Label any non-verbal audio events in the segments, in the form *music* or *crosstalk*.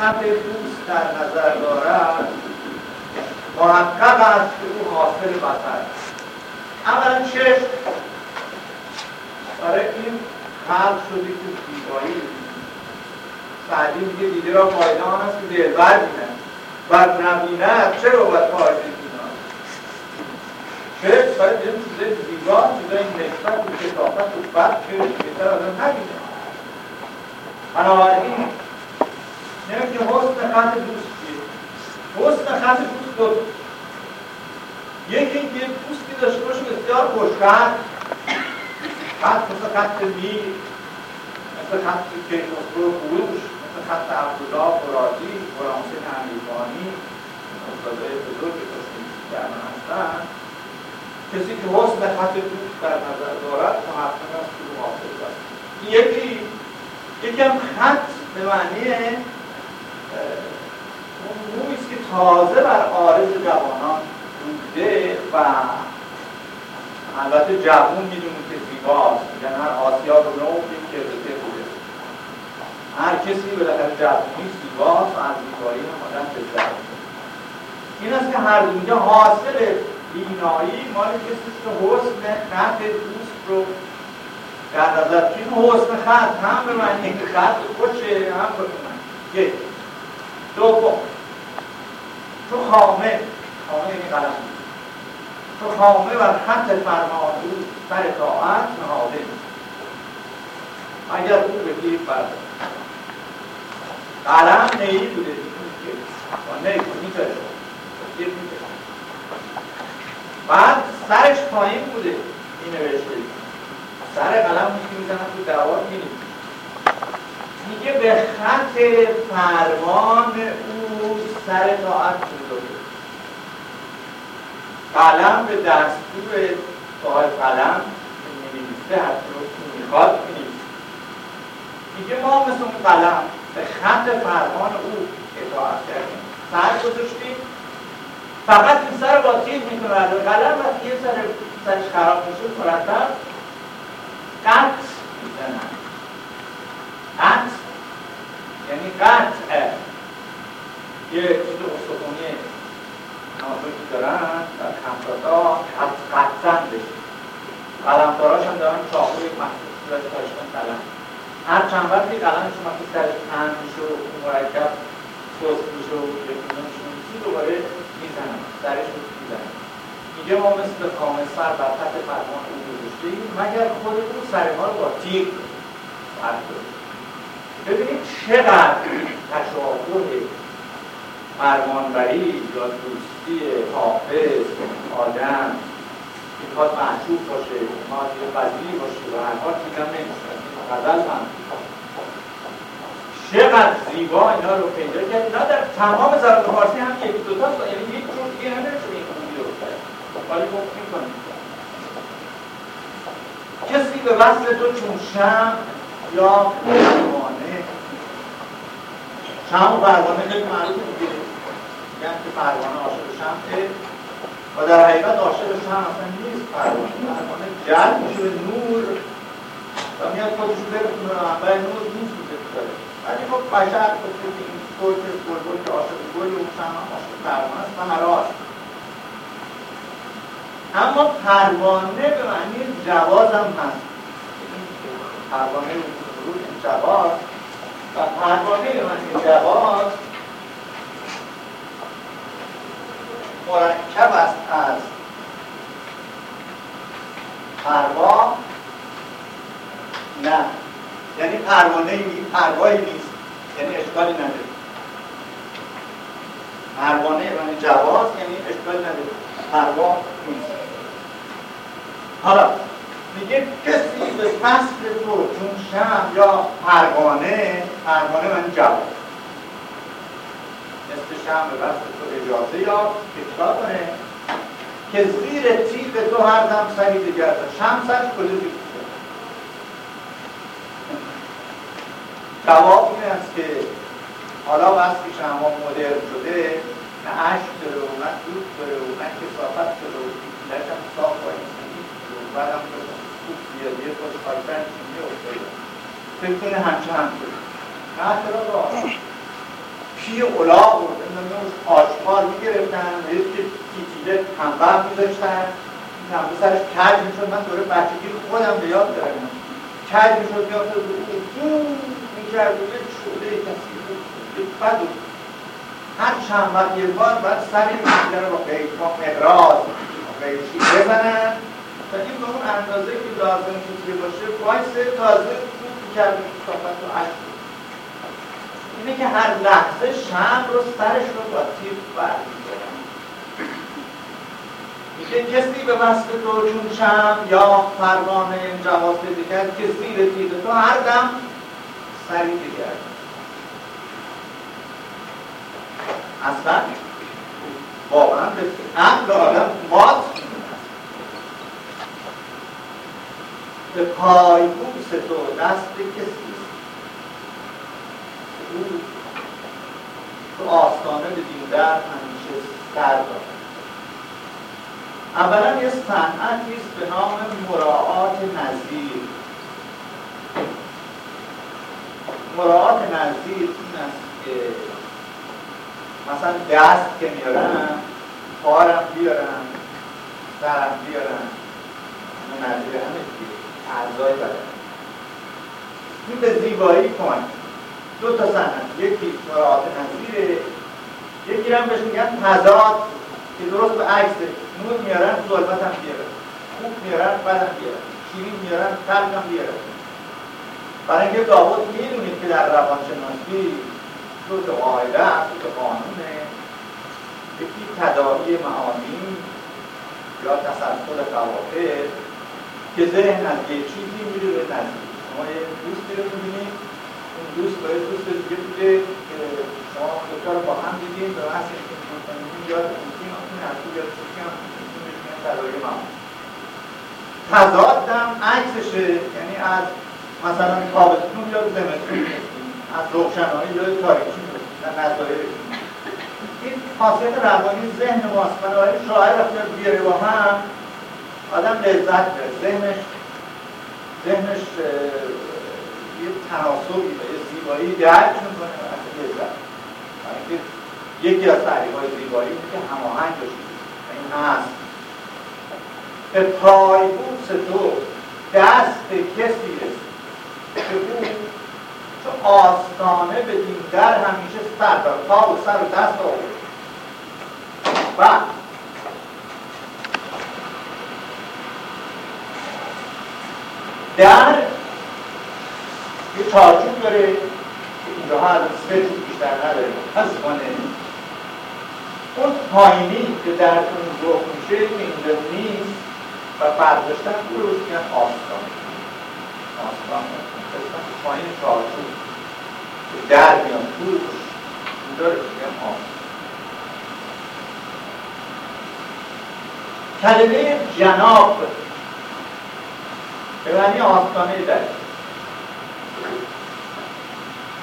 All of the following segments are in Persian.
خط دوست در نظر دارد محقق است که او حاصل بطر اولا چشم. برای این خلق شده که زیبایی. سعدی میگه دیده را پایدان است که دلبر بینند و نبیند چرا باید پایده بینند چشم برای دیدن چیزای زیبا چیزای نسبت و کتافت و بد که بهتر آدم نبینه بنابراین نمیم که حسن خط دوست چیه حسن خط دوست دو یکی اینکه پوستی داشته باشه بسیار خوشخط خط مثل خط میر مثل خط کیخسرو فروش مثل خط عبدالله فرادی فرانسین امیربانی استادای بزرگ درمان هستن کسی که حسن خط دوست در نظر دارد محقق است که حاصل است یکی یکی هم خط به معنی اون که تازه بر آرز جوانان بوده و البته جوون می‌دونیم که زیباست. یعنی هر آسیا رو نوع یک کرده بوده. هر کسی بالاخره جوونی زیباست و از زیبایی هم آدم بزرد این است که هر دونجا حاصل بینایی مال کسی که حسن خط دوست رو در نظر این حسن خط هم به معنی خط خوشه هم به معنی دوم تو خامه خامه یعنی قلم تو خامه و خط فرمانو سر طاعت نهاده اگر او به گیر برده قلم نیی بوده با نی میتره بعد سرش پایین بوده. این نوشته سر قلم می‌زنم تو دوار میریم میگه به خط فرمان او سر طاعت بوده قلم به دستور صاحب قلم می‌نویسه حتی رو می‌خواد می‌نویسه میگه ما مثل اون قلم به خط فرمان او اطاعت کردیم. سر گذاشتیم. فقط این سر با تیغ می‌کنه قلم وقتی یه سر سرش خراب میشه مرتب قط می‌زنن قط یعنی قطع یه چیز استخونی نازکی دارن در کمپاتا قطعن بشه قلمداراش هم دارن چاقوی مخصوص داشت داشتن قلم هر چند وقتی قلمش مخصوص درش تن میشه و مرکب سوست میشه و یکی دوباره می‌زنن درش رو می‌زنن میگه ما مثل کامل سر بر خط فرمان او گذاشتیم مگر خود او سر ما رو با تیغ ببینید چقدر تشابه فرمانبری یا دوستی حافظ آدم که می‌خواد محجوب باشه می‌خواد یه قضیه باشه و هر حال چیزم نمیشه غزل هم. چقدر زیبا اینا رو پیدا کرد. اینا در تمام زبان فارسی هم یک دو تا یعنی یک جور دیگه نمیشه این خوبی رو ولی گفت می‌کنیم کسی به وصل تو چون شم یا شم و پروانه خیلی معروف دیگه میگن که پروانه عاشق شمعه و در حقیقت عاشق شمع اصلا نیست. پروانه پروانه جلب میشه به نور و میاد خودش برسونه. به منبع نور نیست داره ولی خب بشر گفته که این طور که بلبل که عاشق گل اون شمع عاشق پروانه است و هراست اما پروانه به معنی جواز هم هست. پروانه رو این جواز. و پروانه معنی جواز مرکب است از پروا نه یعنی پروانه پروایی نیست یعنی اشکالی نداره پروانه یعنی جواز یعنی اشکالی نداره پروا نیست حالا میگه کسی به فصل تو چون شم یا پروانه پروانه من جواز مثل شم به وقت تو اجازه یا اکتا کنه؟ که زیر تیغ تو هر دم سری دیگر شم سرش کجا زیر جواب این است که حالا وقتی شما مدرن شده نه عشق داره و نه دود داره و نه کسافت داره و دیگرش هم صاف و اینسانی یه خود خواهیتن چیزی افتاده. فکر کنه همچه هم شده. نه چرا با پی اولاغ و آشپار می‌گرفتن یه تیتیله تنبه میذاشتن. تنبه سرش کج می‌شد. من دوره بچگی خودم به یاد دارم. کج می‌شد میافتاد و می‌کرد. و یه شعله کسی بعد هر چند وقت یه بار باید سر این رو با مقراض قیچی بزنن. این به اون اندازه که لازم که باشه وایسه تازه خوب کرده صحبت رو عشق اینه که هر لحظه شم رو سرش رو با تیر برمیدارن میگه کسی به وصف تو چون شم یا پروانه جواب بده کرد که زیر تیر تو هر دم سری بگرد اصلا واقعا به عقل آدم مات به پای بوس تو دست کسی او تو آستانه به دیندر همیشه سر دارد. اولا یه صنعتی است به نام مراعات نظیر. مراعات نظیر این است که مثلا دست که میارم پارم بیارم سرم بیارم نظیر همه اعضای بدن این به زیبایی کمک. دو تا صنعت. یکی مراعات نظیره. یکی هم بهش میگن تضاد که درست به عکس نور میارن ظلمت هم بیارن خوب میارن بدم بیارن شیرین میارن تلخ هم بیارن برای اینکه داوود می‌دونید که در روانشناسی دو تا قاعده دو تا قانونه یکی تداعی معانی یا تسلسل قواعد که ذهن از یه چیزی میره به نزدیک. شما یه دوستی رو می‌بینید اون دوست با یه دوست دیگه بوده که شما دوتا رو با هم دیدین به محض اینکه می‌کنید یاد می‌کنید این از یاد چیزی تداعی معانی تضادم عکسشه یعنی از مثلا تابستون یا زمستون. از روشنایی یا تاریکی در نظایر این خاصیت روانی ذهن ماست. بنابراین شاعر وقتی بیاره با هم. آدم لذت داره. ذهنش ذهنش یه تناسبی و یه زیبایی درک می‌کنه و لذت. اینکه یکی از تعریف های زیبایی که هماهنگ داشته این هست. به پایبوس تو دست کسی رسید. که او چو آستانه به در همیشه سر بر پا و سر و دست آورد. و در یه چارچوب داره که اینجا از سه چوب بیشتر نداره. کنه اون پایینی که در اون رخ میشه اینجا نیست و برداشتن او رو میگن آستان. آستان پایین چارچوب که در میان توش اونجا رو میگن آستان. کلمه جناب به معنی آستانه در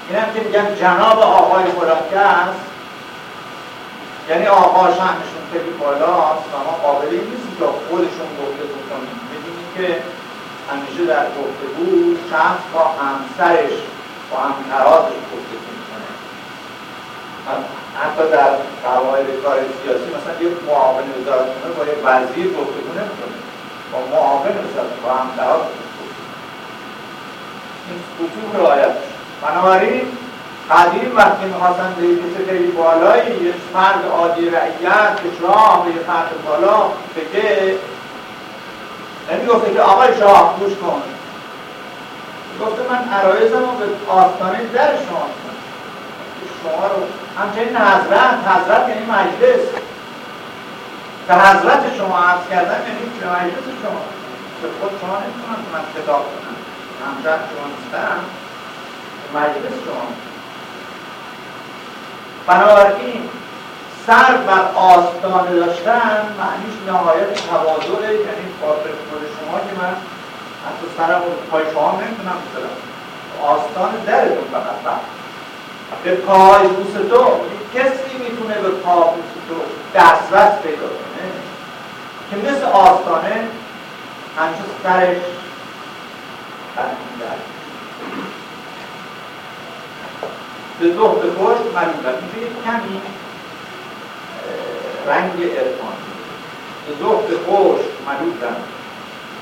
این هم که میگن جناب آقای است یعنی آقا شهنشون خیلی بالاست و ما قابلی نیست که خودشون گفته کنیم می‌دونیم که همیشه در بود شخص با همسرش با همترازش گفته می‌کنه. حتی در قواعد کار سیاسی مثلا یه معاون وزارتخونه با یه وزیر گفتگو نمی‌کنه با معاون وزارت با همتراز این خطوط رعایت بنابراین قدیم وقتی می‌خواستن به کسی خیلی بالایی یه فرد عادی رعیت به شاه به یه فرد بالا بگه نمی‌گفته که آقای شاه گوش کن. گفته من عرایزم رو به آستانه در شما شما رو همچنین حضرت حضرت یعنی مجلس. به حضرت شما عرض کردن یعنی به مجلس شما. به خود شما نمی‌تونم من خطاب کنم. همشهر شما نیستم مجلس شما. بنابراین سر بر آستانه داشتن معنیش نهایت تواضعه یعنی خاطر خود شما که من حتی سرم و پای شما نمی‌تونم بذارم. آستان درتون فقط به پای بوس تو. کسی می‌تونه به پای بوس تو دسترس پیدا کنه؟ که مثل آستانه همیشه سرش به ظهر خوش ملولن اینجا یک کمی رنگ ارفان به ظهر خوش ملولن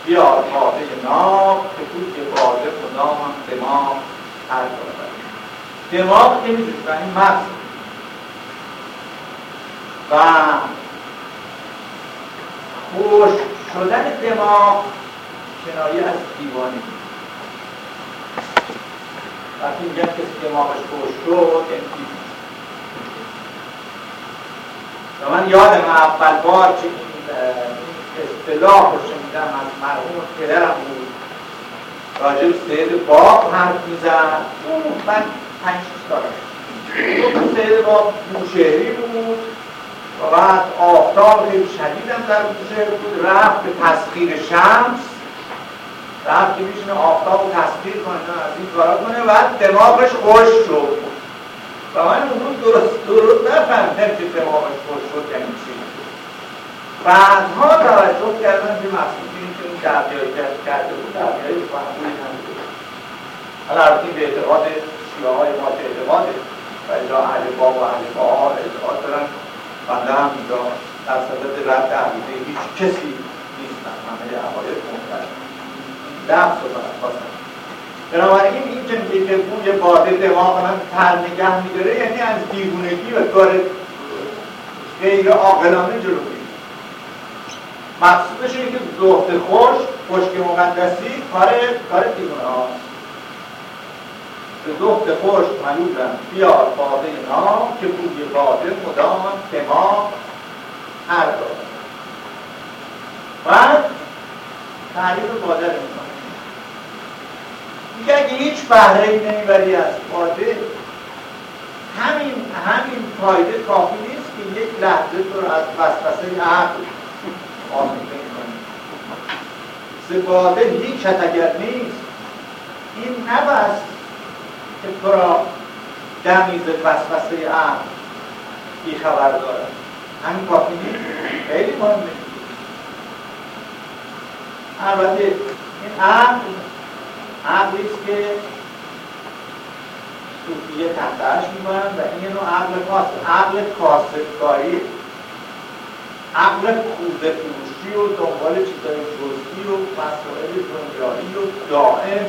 بیار پاده ناب که بود که باده خدا هم دماغ هر دارد دماغ که و این مغز. و خوش شدن دماغ کنایه از دیوانی وقتی میگن کسی دماغش خوش شد یعنی و من یادم اول بار که این اصطلاح رو شنیدم از مرحوم پدرم بود. راجب سید باب حرف اون من پنج سالش سید باب بوشهری بود و بعد آفتاب خیلی شدیدم در بوشهر بود. رفت به تسخیر شمس. رفت که میشونه آفتاب رو تسخیر کنه از این کارا کنه. و دماغش خوش شد. و من اون درست درست نفهمیدم که دماغش خوش شد یعنی چی. بعدها توجه کردم که مقصودی که اون دریایی کرده بود دریایی فهموی هم بود. حالا به اعتقاد شیعه های ما که اعتقاده و اجا اهل با و اهل با اعتقاد دارن بنده هم اینجا در صدد رد عقیده هیچ کسی نیستن همه عقاید محترم لفظ رو خواستم بنابراین این که میگه که بوی باده دماغ من تر نگه میداره یعنی از دیوونگی و کار غیر عاقلانه جلو مقصودش اینه که زهد خوش خشک مقدسی کار کار دیوانه هاست به زهد خوش ملودن بیار باده نام که بوی باده مدام دماغ هر دارد بعد تعریف باده رو می‌کنه میگه اگه هیچ بهره ای نمی‌بری از باده همین همین فایده کافی نیست که یک لحظه تو رو از وسوسه عقل آموزه کنید زباده هیچ اگر نیست این نبست که تو را دمیز وسوسه عقل بی خبر دارد همین کافی نیست. خیلی مهمه. البته این عقل عقلی است که صوفیه تحتش می‌کنن و این نوع عقل خاص عقل کاسبکاری عقل خوزه فروشی و دنبال چیزای جزئی و مسائل دنیایی و دائم.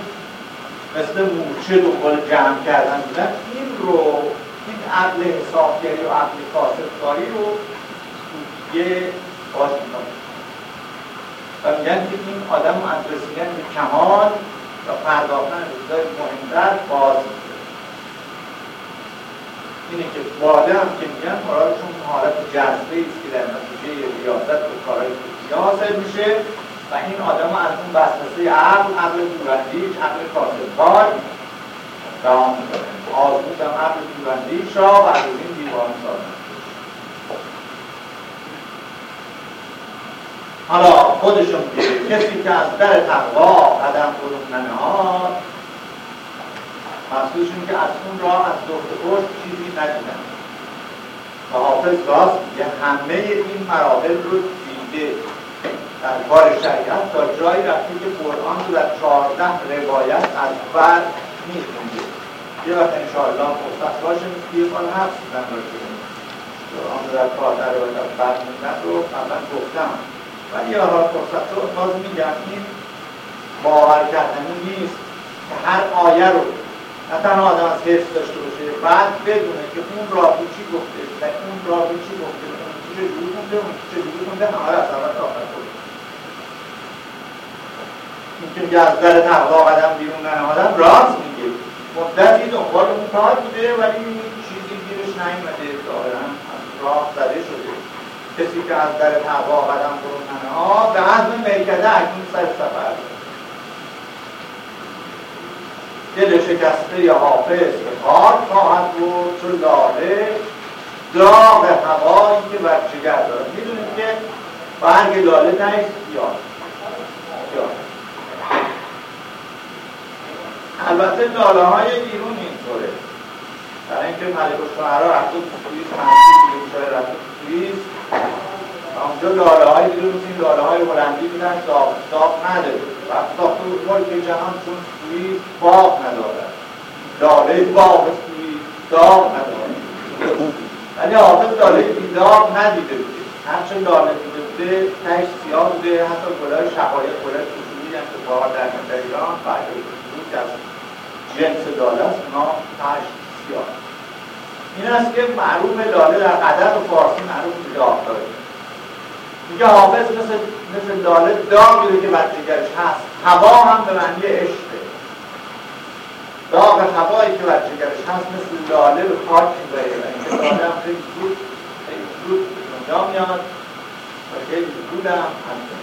مثل مورچه دنبال جمع کردن بودن این رو این عقل حسابگری و عقل کاسبکاری رو یه باش می‌کنه. و میگن که این آدم از رسیدن به کمال و پرداختن روزای مهمتر باز اینه که باده هم که میگن مرادشون حالت جذبه است که در نتیجه ریاضت و کارهای حاصل میشه. و این آدم از اون وسوسه عقل عقل دوراندیش عقل کاسبکار رها می‌کنه. آزمودم عقل دوراندیش را و از این دیوان سازم حالا خودشون که کسی که از در تقوا قدم فرو ننهاد مقصودشون که از اون راه از دخت خوش چیزی ندیدن و حافظ راست میگه همه این مراحل رو دیده. در کار شریعت تا جایی رفته که قرآن رو در چهارده روایت از بر میخونده. یه وقت انشاءالله فرصت باشه مثل یه بار حفظ بودن رو قرآن رو در چهارده روایت از بر میخوندن رو قبلا گفتم. ولی یه حال فرصت رو باز میگم این باور کردنی نیست که هر آیه رو نه تنها آدم از حفظ داشته باشه بعد بدونه که اون راوی چی گفته و اون راوی چی گفته اون چی چجوری مونده اون چی چجوری مونده همه از اول تا آخر این که از در تقوا قدم بیرون ننهادن راست میگه. مدتی دنبال اون کار بوده ولی چیزی گیرش نیومده. ظاهرا راه زده شده. کسی که از در تقوا قدم برون ننهاد به عزم میکده اکنون سر سفر. دل شکسته حافظ به خاک خواهد بود چون لاله داغ هوایی که بر جگر دارد. می‌دونید که برگ لاله نیست یا البته لاله های بیرون اینطوره. برای اینکه ملک الشعرا رفته تو سوئیس منصور شاید رفته تو سوئیس اونجا لاله های بیرون این لاله های هلندی بودن داغ داغ نداره وقت ساخته بود ملک جهان چون سوئیس باغ ندارد لاله باغ سوئیس داغ نداره. ولی حافظ لاله بیداغ ندیده بوده. هرچه لاله بوده بوده تش سیاه بوده حتی گلای شقایق گلای خصوصی هم که بار در ایران که از جنس لاله است اونا تش سیاه. این است که معروف لاله در قدر و فارسی معروف به داغ داره. میگه حافظ مثل, مثل لاله داغی که بچگرش هست. هوا هم به معنی عشقه داغ هوایی که بچگرش هست مثل لاله به خاک می‌بره و اینکه لاله هم خیلی زود خیلی زود دنیا میاد. و خیلی زود هم هست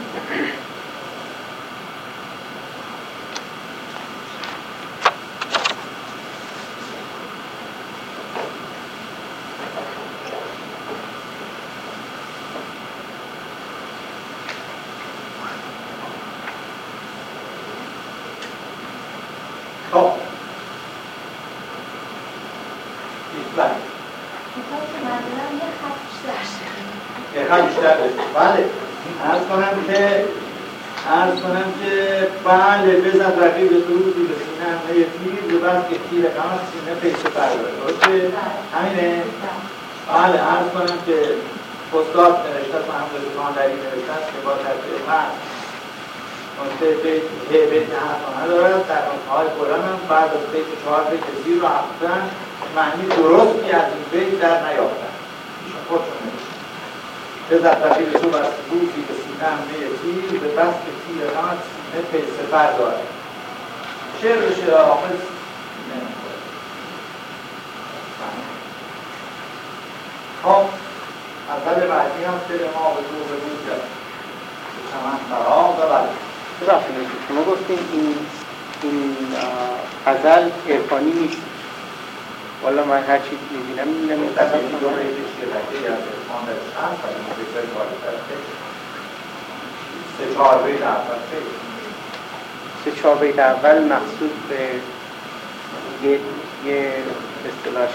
بله ارز کنم که ارز کنم که بله بزن رقیب روزی به سینه همه تیر و بعد که تیر قمر سینه پیسه برداره درسته؟ همینه؟ بله ارز کنم که استاد نوشته است هم در این نوشته است که با ترتیب مرد نکته بیت هی بیت حرفانه دارد در های قرآن هم بعد از بیت چهار بیت زیر و هفتن معنی درستی از این بیت در نیافتن. ایشون خودشون بزد رقیب تو بر روزی به سینه همه تیر به بست تیر همت سینه پی سفر داره. شعر به شعر حافظ خب اول بعدی هم دل ما به دو به دو کرد چمن فراغ و ببخشید شما گفتین این این غزل عرفانی نیست. والا من هر چی می‌بینم می‌بینم این غزل. دو رکه از عرفان ولی بیتر بالاتر سه چهار بیت اول سه چهار بیت اول مقصود به یه یه اصطلاح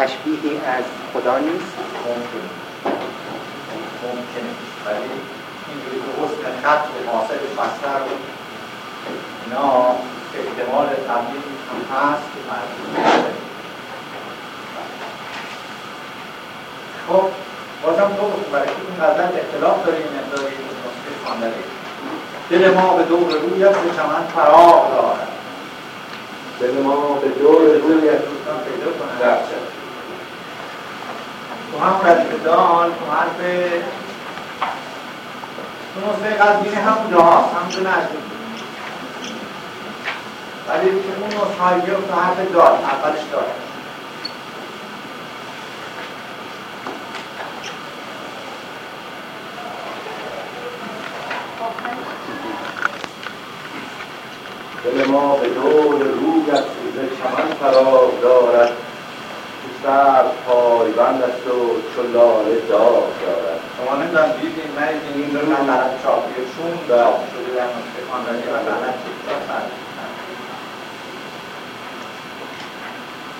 تشبیهی از خدا نیست؟ ممکن. ممکنه. ولی اینجوری که حسن خط و حاصل بستر و اینا احتمال تبدیل هم هست که مردم خب بازم تو برای که این غزل اختلاف مقداری نسخه خواندنی دل ما به دور رویت به چمن فراغ دارد. دل ما به دور رویت دوستان پیدا کنن تو ردیف دال تو حرف تو نسخه قدیمی هم جاهاست هم تو نزدیک ولی تو اون هایی تو حرف دال اولش داره دل ما به دور رویت ز چمن فراغ دارد. سر پایبند است و چلال داغ دارد. شما نمی‌دونم دیدین من این رو من برد چاپیشون چاپ شده در خاندانی و لعنت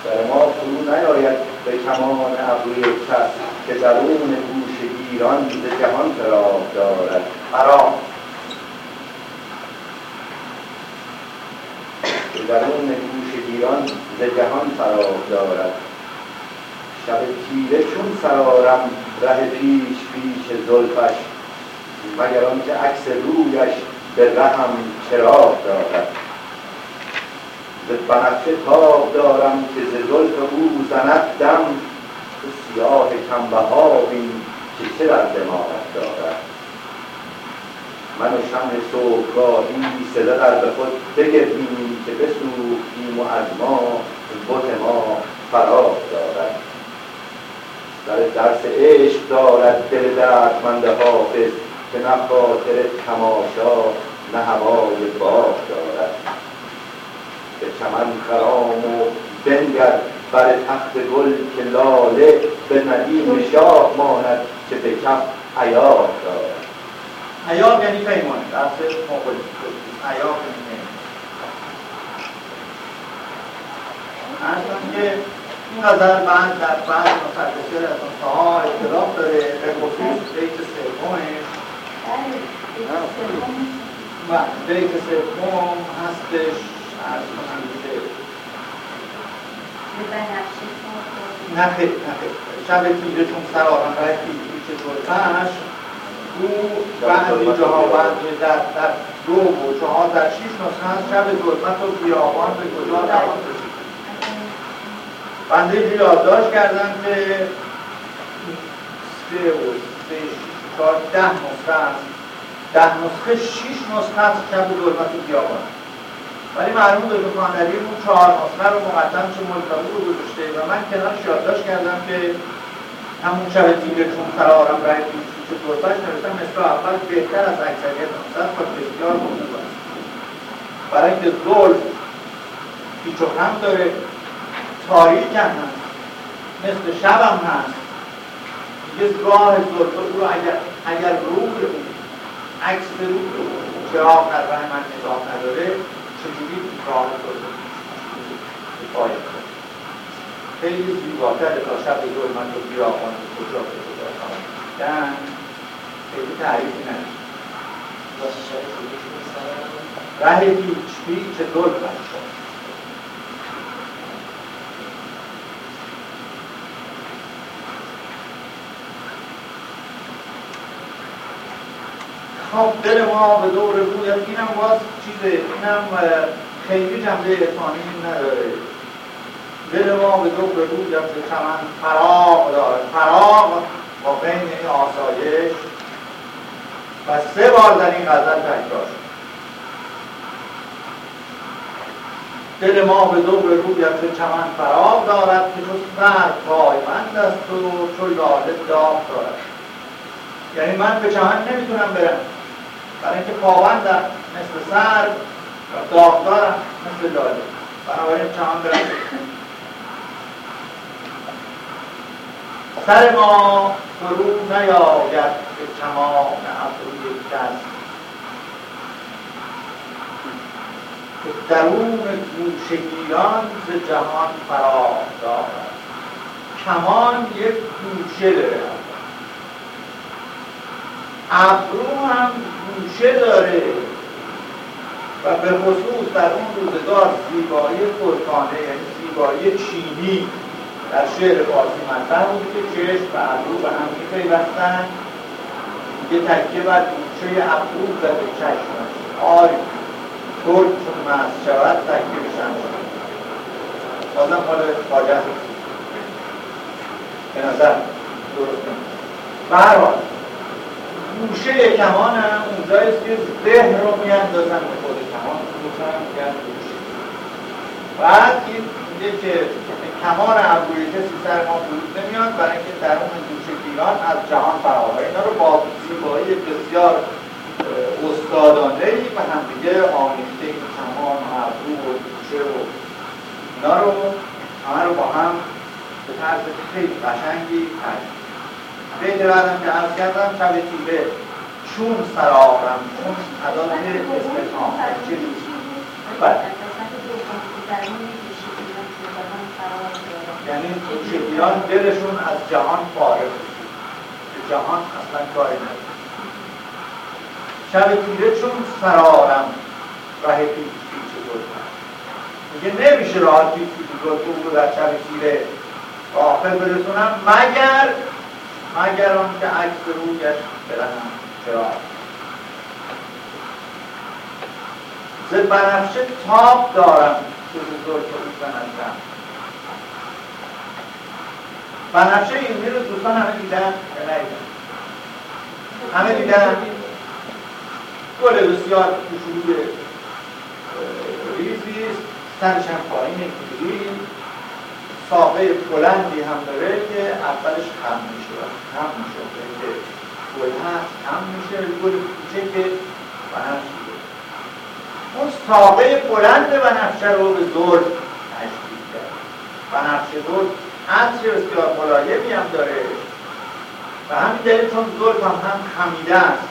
سر ما فرو نیاید به کمان ابروی کس که درون گوش گیران ز جهان فراغ دارد. فرام که درون گوش گیران ز جهان فراغ دارد. شب تیره چون سرارم ره پیش پیش زلفش مگر آنکه عکس رویش به رهم چراغ دارد. ز بنفشه تاب دارم که ز زلف او زند دم تو سیاه کمبها بین که چه در دماغت دارد. من و شمع صبحگاهی صدا در به خود بگردیم که بسوختیم و از ما بت ما فراغ دارد. در درس عشق دارد دل دردمند حافظ که نه خاطر تماشا نه هوای باغ دارد. به چمن خرام و بنگر بر تخت گل که لاله به ندیم شاه ماند که به کف عیار دارد. عیار یعنی پیمان درس مقل عیار یعنی که این غزل بعد در بعد مصدقه از ها اطلاف داره. به خصوص بیت سومش و بیت سوم هستش. از کنم که نه خیلی نه خیلی. شب تیره چون سر آرام برای پیش زلفش او بعضی جاها بعضی در, در دو و چهار در شیش نسخه هست شب ظلمت و بیابان به کجا دوان بنده یادداشت کردم که سه و سه چهار ده نسخه هست ده نسخه شیش نسخه هست شب ظلمت و بیابان. ولی مرحوم دکتر خانلری اون چهار نسخه رو مقدم چه ملتقی رو گذاشته. و من کنارش یادداشت کردم که همون شب تیره چون فرارم رای پیش تربش نوشتم مثل اول بهتر از اکثریت نسخه تا بسیار مهم برای اینکه ظلم پیچ و داره تاریک هم هست مثل شب هم هست. دیگه گاه ظلم او رو اگر, اگر روی او عکس روی او چراغ در من نگاه نداره چجوری راه ظلم باید خیلی زیباتر تا شب ظلمت و بیابان کجا به کجا خواهد خیلی تعریفی نداره. ره پیچ پیچ ظلمت شد خب دل ما به دور روی اینم باز چیزه. اینم خیلی جنبه افانی نداره. دل ما به دور روی به چمن فراغ داره فراغ با بین این آسایش. و سه بار در این غزل تکرار شد دل ما به دور رویت به چمن فراغ دارد که چون سر پایمند است و چو لاله داغ دارد. یعنی من به چمن نمی‌تونم برم. برای اینکه پابندم مثل سر و داغدارم مثل لاله. بنابراین چمن برم سر ما فرو نیاید به کمان ابروی کس که درون گوشگیران ز جهان فرا دارد. کمان یک گوشه داره ابرو هم گوشه داره. و به خصوص در اون روزگار زیبایی ترکانه یعنی زیبایی چینی در شعر فارسی مطرح بود که چشم و ابرو به هم میپیوستن. یه تکیه بر گوشه ابرو زده چشمش آی ترک چون مست شود تکیه بشن بازم حال خواجه به نظر درست به هر حال گوشه کمان هم اونجاییست که ذهن رو میاندازن به خود کمان میگن گوشه. بعد این میگه که کمان ابروی کسی سر ما فرود نمیاد برای اینکه در اون گوشه گیران از جهان فراوره اینا رو با زیبایی بسیار استادانه ای به هم دیگه آمیخته این کمان و ابرو و گوشه و اینا رو همه رو با هم به طرز خیلی قشنگی ترکیب بیت بعدم که عرض کردم شب تیره. چون سرارم چون عداد استفهام چه یعنی شکیران دلشون از جهان فارغ به جهان اصلا کاری نداره. شب تیره چون سرارم راه پیچ پیچ میگه نمیشه راه پیچ پیچ گلفن رو در شب تیره. آخر برسونم مگر مگر آن که عکس رویش برهم چرا؟ ز بنفشه تاب دارم که بزرگ او بنفشم. بنفشه این رو دوستان همه دیدن یا ندیدن؟ همه دیدن؟ گل بسیار کوچولوی ریزی سرش هم پایین ساقه بلندی هم داره که اولش خم میشه خم میشه که گل هست خم میشه گل کوچه که بنفشه اون ساقه بلند بنفشه رو به زرد تشکیل کرد. بنفشه زرد عطر بسیار ملایمی هم داره. و همین دلیل چون زرد هم هم خمیده است.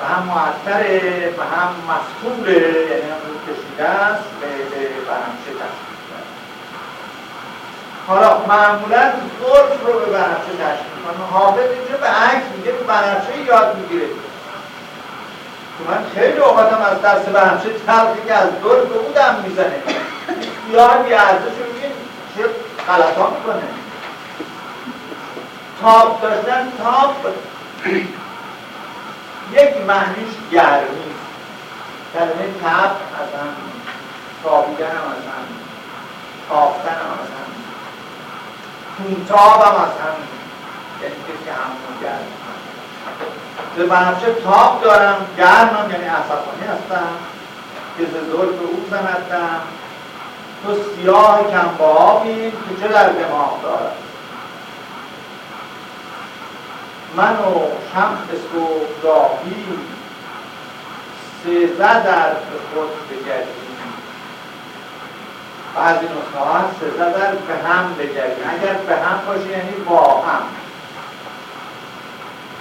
و هم معطره و هم مسکوره یعنی هم رو کشیده است به بنفشه تشکیل. حالا معمولا ظلف رو به بنفشه تشکیل کنه حافظ اینجا به عکس میگه به بنفشه یاد می‌گیره. که من خیلی اوقاتم از دست بنفشه تلقی که از ظلف به بودم می‌زنه. یاد یه ارزش رو چه غلطا می‌کنه. تاب داشتن تاب یک معنیش گرمی کلمه تب از هم تابیدن هم از هم تافتن هم از هم. تونتاب هم از هم یعنی کسی که همون گرم به بنفشه تاب دارم گرمم یعنی عصبانی هستم. که زلف او زندم. تو سیاه کمبابی که چه در دماغ دارد من و شمس صبحگاهی سیزه در به خود بگردیم. بعضی نسخه ها سیزه در به هم بگردیم اگر به هم باشه یعنی با هم.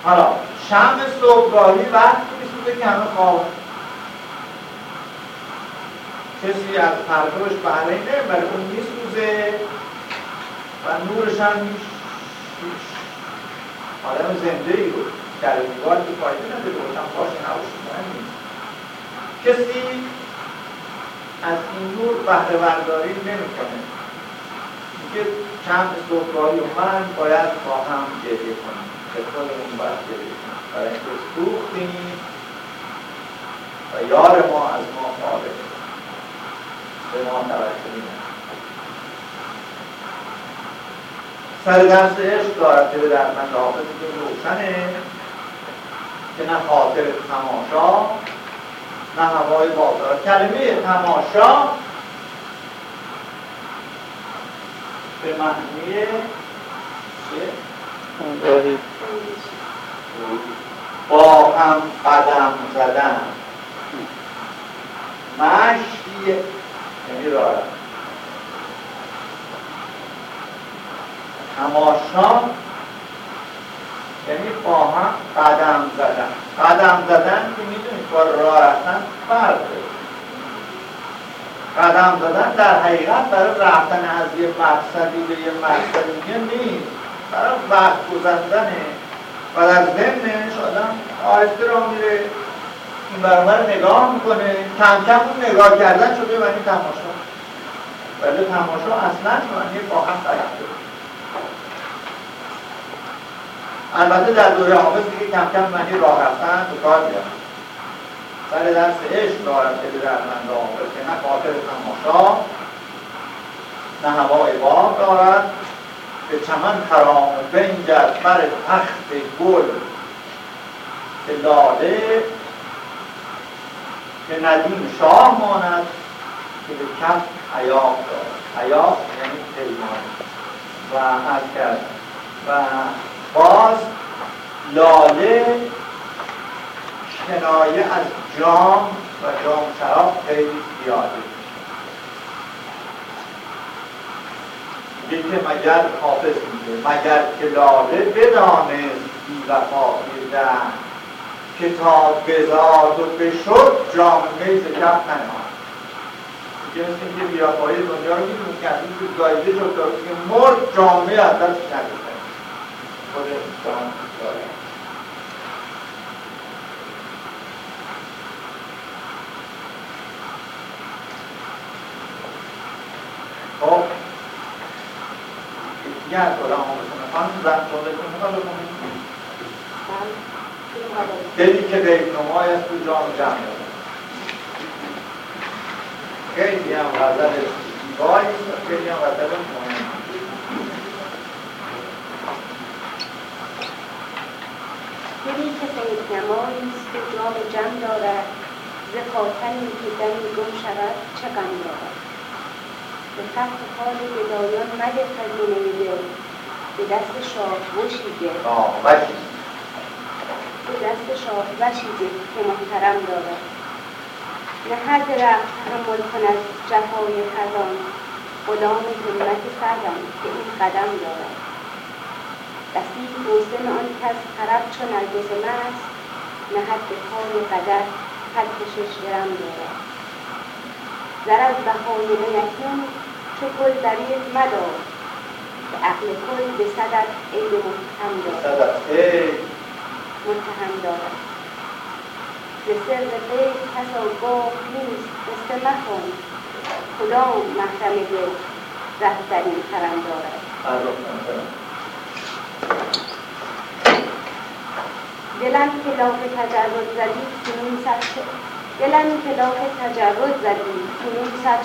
حالا شم صبحگاهی وقتی میسوزه که همه خواب کسی از پرتوش بهره نمی‌بره. اون میسوزه و نورش هم آدم زنده ای رو در دیوار که فایده نداره. روشن باشه نباشه کسی از این نور بهره برداری نمی‌کنه میگه چند صبحگاهی من باید با هم گریه کنیم. به خودمون باید گریه کنیم. برای اینکه سوختیم و یار ما از ما فارغ به ما توجه میدن سر درس عشق دارد که به من که روشنه که نه خاطر تماشا نه هوای بازار کلمه تماشا به معنی؟ با هم قدم زدن. مشی یعنی راه. تماشا یعنی با هم قدم زدن. قدم زدن که می‌دونید با راه رفتن فرق قدم زدن در حقیقت برای رفتن از یه مقصدی به یه مقصد دیگه نیست. برای وقت گذندنه و در ذهنش آدم آهسته را میره. این برابر نگاه می‌کنه. کم کم اون نگاه کردن شده معنی تماشا. ولی تماشا اصلا معنی با هم قدم البته در دوره حافظ دیگه کم کم معنی راه رفتن تو کار میاد سر درس عشق دارد که در من حافظ که نه خاطر تماشا نه هوای باب دارد به چمن خرام بنجد بر تخت گل که لاله که ندیم شاه ماند که به کف حیاق دارد. حیاق یعنی پیمان. و از کرد و باز لاله کنایه از جام و جام شراب خیلی زیاده. میگه که مگر حافظ میگه مگر که لاله بدانست بی وفا ده که تا بزاد و بشد جام میز کف ننهاد. میگه مثل اینکه بیوفایی دنیا رو می‌دونست که از این گایده شد که مرد جامعه از دست نگذاره خود انسان داره. خب. از دلی که غیب نمای است تو جام جمع خیلی هم غزل زیبایی خیلی هم غزل مهم دلی که غیب نمایی است که جام جمع دارد ز خاتمی که دمی گم شود چه غم دارد؟ به تخت حال گدایان مده خزینه دل به دست شاه وشی ده به دست شاه وشی ده که محترم دارد. نه هر درخت تحمل کند جفای خزان غلام همت سردم که این قدم دارد. بسی توسن آن کس طرب چو نرگس مست نهد به پای قدر هر کشش گرم دارد. زر از بهای اکنون چو گل دریغ مدار که عقل کل به صدت عیب متهم دارد. متهم دارد. ز سر غیب کس آگاه نیست قصه مکن کدام محرم دل رهزنی کرم دارد. دلم که لاف تجرد زدی کنون صد شد دلم که لاف تجرد زدی کنون صد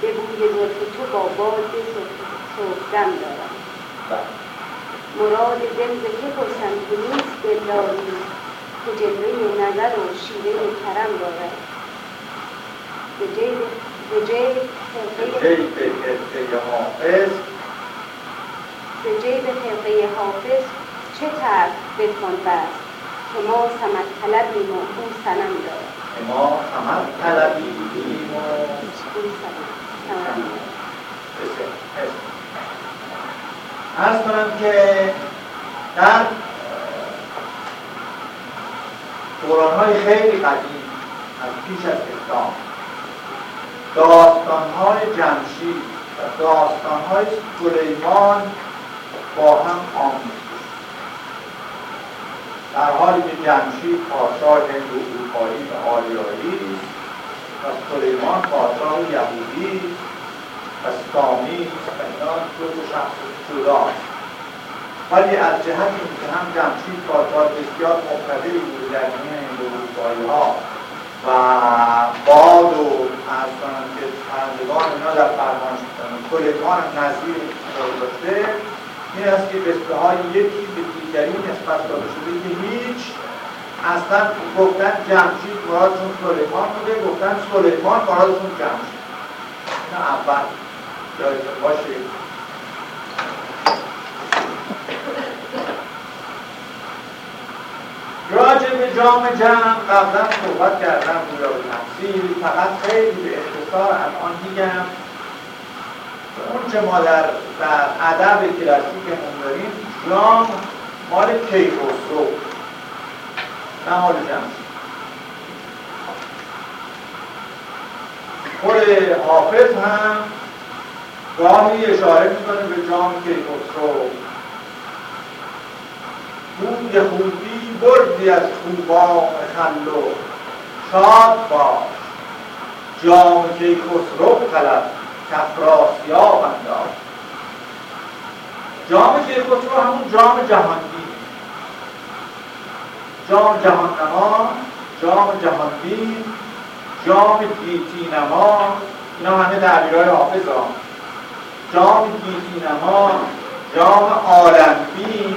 به بوی زلف تو با باد صبحدم دارم بله. مراد دل ز که پرسم که نیست دلداری که جلوه نظر و شیوه کرم دارد به جیب به جیب خرقه حافظ به جیب خرقه حافظ چه طرف بتوان بست؟ که ما سمت طلبیم و او سنم دارد. که ما سمت طلبیم و او سنم. ارز کنم که در دورانهای خیلی قدیم از پیش از اسلام داستانهای جمشید و داستانهای سلیمان با هم آمیخته در حالی که جمشید پادشاه هند و اروپایی و آریایی و سلیمان پادشاه یهودی و سامی و اینا دو شخص جداست ولی از جهت اینکه هم جمشید پادشاه بسیار مقتدری بوده در میان هند و اروپایی ها و باد و کنم که پرندگان اینا در فرمان شدن سلیمان هم نظیر داشته این است که قصه های یکی به دیگری نسبت داده شده که هیچ اصلا گفتن جمشید مرادشون سلیمان بوده گفتن سلیمان مرادشون جمشید. اینا اول. یادتون باشه. راجع به جام جمع قبلا صحبت کردم گویا به تفصیل. فقط خیلی به اختصار الان میگم. اون چه ما در, ادب کلاسیکمون داریم جام مال کیخسرو نه مال جمشید. خود حافظ هم گاهی اشاره می‌کنه به جام کیخسرو بوی خوبی بردی از خوبان خلو شاد باش. جام کیخسرو طلب کفراسیاب انداز جام کیخسرو همون جام جهانگیر جام جهان نما جام جهانگیر جام گیتی نما اینا همه تعبیرهای حافظ ها جام گیتی نما جام عالمبین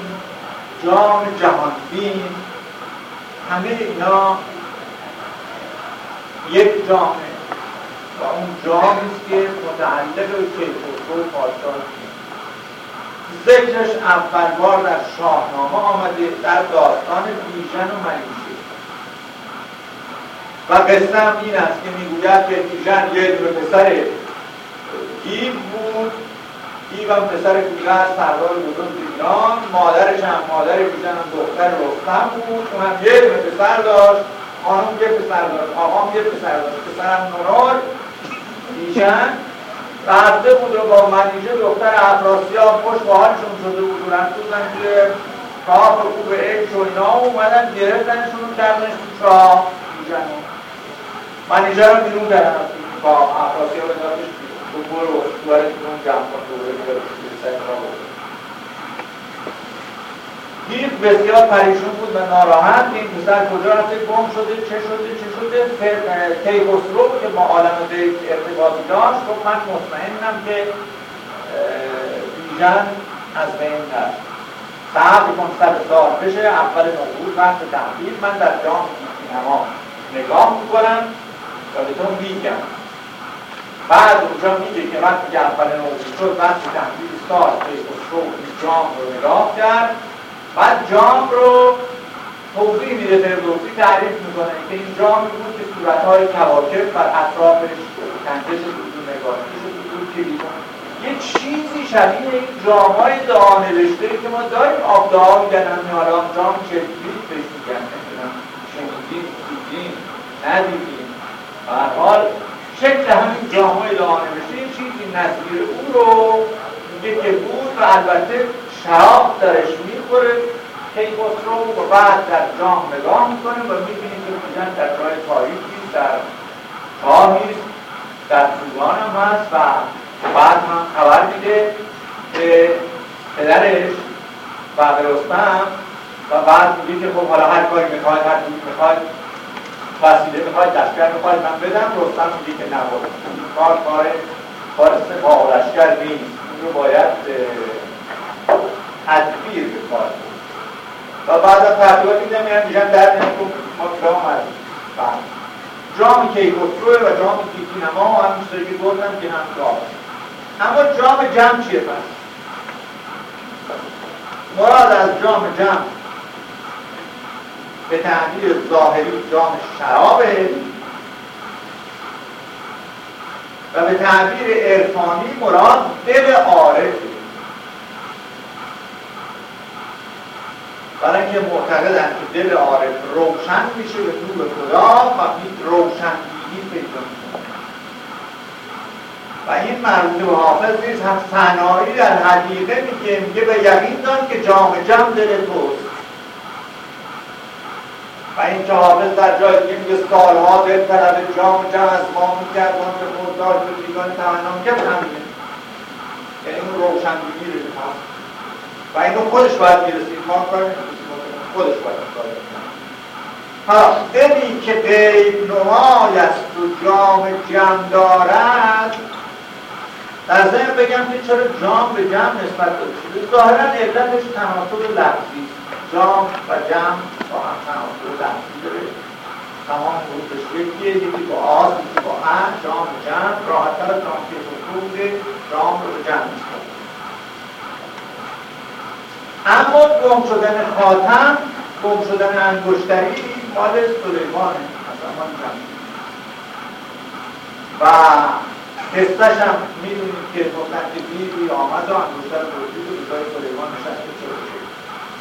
جام جهانبین همه اینا یک جامه. و اون جامی است که متعلق به کیخسرو پادشاه ذکرش اول بار در شاهنامه آمده در داستان بیژن و منیژه و قصه هم این است که می‌گوید که بیژن یه دو پسر گیب بود. گیبم پسر کوچه سردار بزرگ ایران. مادرش هم مادر بیژن هم دختر رستم بود. اون هم یه دونه پسر داشت. خانم یه پسر داشت آقام یه پسر داشت. پسرم نورال بیژن رفته بود و با منیژه دختر افراسیاب خوش با حالشون شده بود و بودن که کاف خوب عشق و اینا اومدن گرفتنشون رو کردنش تو چاه. منیژه رو بیرون کردن با افراسیاب دادش تو برو دوباره بیرون جمع کن دوباره بیاره گیر بسیار پریشون بود و ناراحت. این پسر کجا رفته؟ گم شده؟ چه شده؟ چه شده؟ کیخسرو که با عالم بیت ارتباطی داشت. گفت من مطمئنم که بیژن از بین نرفت صبر کن سر سال بشه اول نوروز وقت تحویل. من در جام سینما نگاه می‌کنم. و به تو میگم. بعد اونجا میگه که وقتی که اول نوروز شد وقت تحویل سال کیخسرو جام رو نگاه کرد بعد جام رو توضیح میده فردوسی تعریف می‌کنه که این جامی بود که صورتهای کواکب بر اطرافش کنجش بود نگاهی بود که یه چیزی شبیه این جامای دعا نوشته که ما داریم آب دعا میگن حالا جام چلکلیت بهش میگن نمی‌دونم شنیدیم دیدیم ندیدیم حال شکل همین جامای دعا نوشته یه چیزی نظیر اون رو میگه که بود و البته شراب درش می‌خوره کیخسرو و بعد در جام نگاه می‌کنه و می‌بینیم که میزن در جای تاریخی در چاهی در طولان هم هست و بعد هم خبر میده به پدرش و رستم و بعد میگه که خب حالا هر کاری می‌خواد هر کاری می‌خواد وسیله می‌خواد دستگر می‌خواد من بدم رستم میگه که نبود کار کار کار سپاه و لشکر نیست. این رو باید تدبیر به کار و بعد از تحقیقات میدم میرن میگن در نمیکن ما جام از جام کیکوتروه و جام کیکینما و هم که گفتم که هم جام اما جام جمع چیه پس؟ مراد از جام جمع به تعبیر ظاهری جام شرابه و به تعبیر عرفانی مراد دل عارفه برای اینکه معتقدن که دل عارف روشن میشه به نور خدا و روشن بینی پیدا میشه و این مربوط به حافظ نیست هم فنایی در حقیقه میگه میگه به یقین دان که جام جم دل توست. و این که حافظ در جای دیگه میگه سالها دل طلب جام جم از ما می‌کردن که خوددار به دیگان تمنا می‌کرد همینه یعنی اون روشن بینی رو و اینو خودش باید می‌رسید. ما کار خودش باید کار ها دلی که غیب نمای است و جام جم دارد. در ذهن بگم که چرا جام به جمع نسبت داده شده ظاهرا علتش تناسب لفظی جام و جمع با هم تناسب لفظی داره. تمام حروفش یکیه یکی با آز یکی با ان جام جمع راحتتر از جام که بوده جام رو به جمع نسبت اما گم شدن خاتم گم شدن انگشتری مال سلیمانه مثلا و قصتش هم می‌دونید که بیبی آمد و انگشتر پرسید و بزای سلیمان نشسته شده.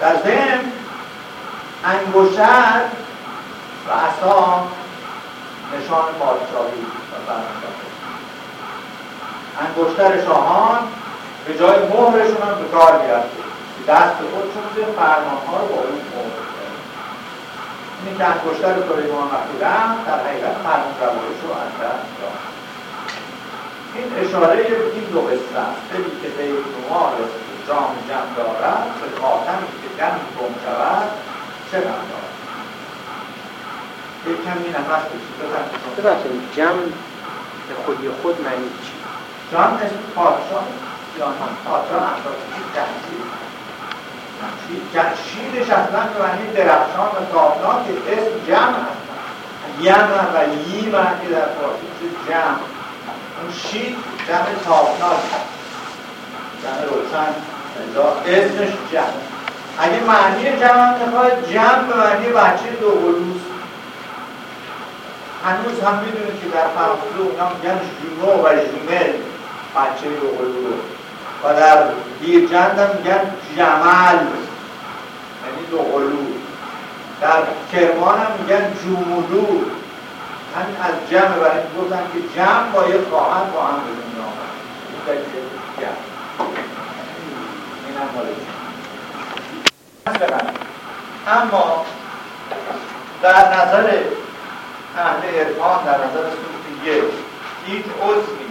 در ذهن انگشتر و اصا نشان پادشاهی و برنامه انگشتر شاهان به جای مهرشون هم به کار می‌رفته. دست به فرمان ها رو با اون مهر اینی که انگشتر سلیمان مقتولم در حقیقت فرمان روایش رو از دست داشت این اشاره به این دو قصه است. دلی که غیر نمار جام جمع دارد به خاتمی که دم گم شود چه غم دارد؟ یک کمی نفس بکشید ببخشید جمع به خودی خود معنی چی؟ جمع اسم پادشاه یا پادشاه اساسی جمشید شیدش اصلا به معنی درخشان و تابناک اسم جمع هست یم و ییم که در فارسی جمع. اون شید جمع تابناک جمع روشن. اسمش جمع. اگه معنی جمع می‌خواد جمع به معنی بچه دو گلوز هنوز هم می‌دونید که در فرانسه اونا میگن جونو و جومل بچه دو گلوز و در بیرجند هم میگن جمل. یعنی دو قلو. در کرمان هم میگن جمولو همین از جمع برای گفتن که جمع با یک خواهر با هم به دنیا آمد. این جمع. این هم اما در نظر اهل عرفان در نظر صوفیه هیچ عضوی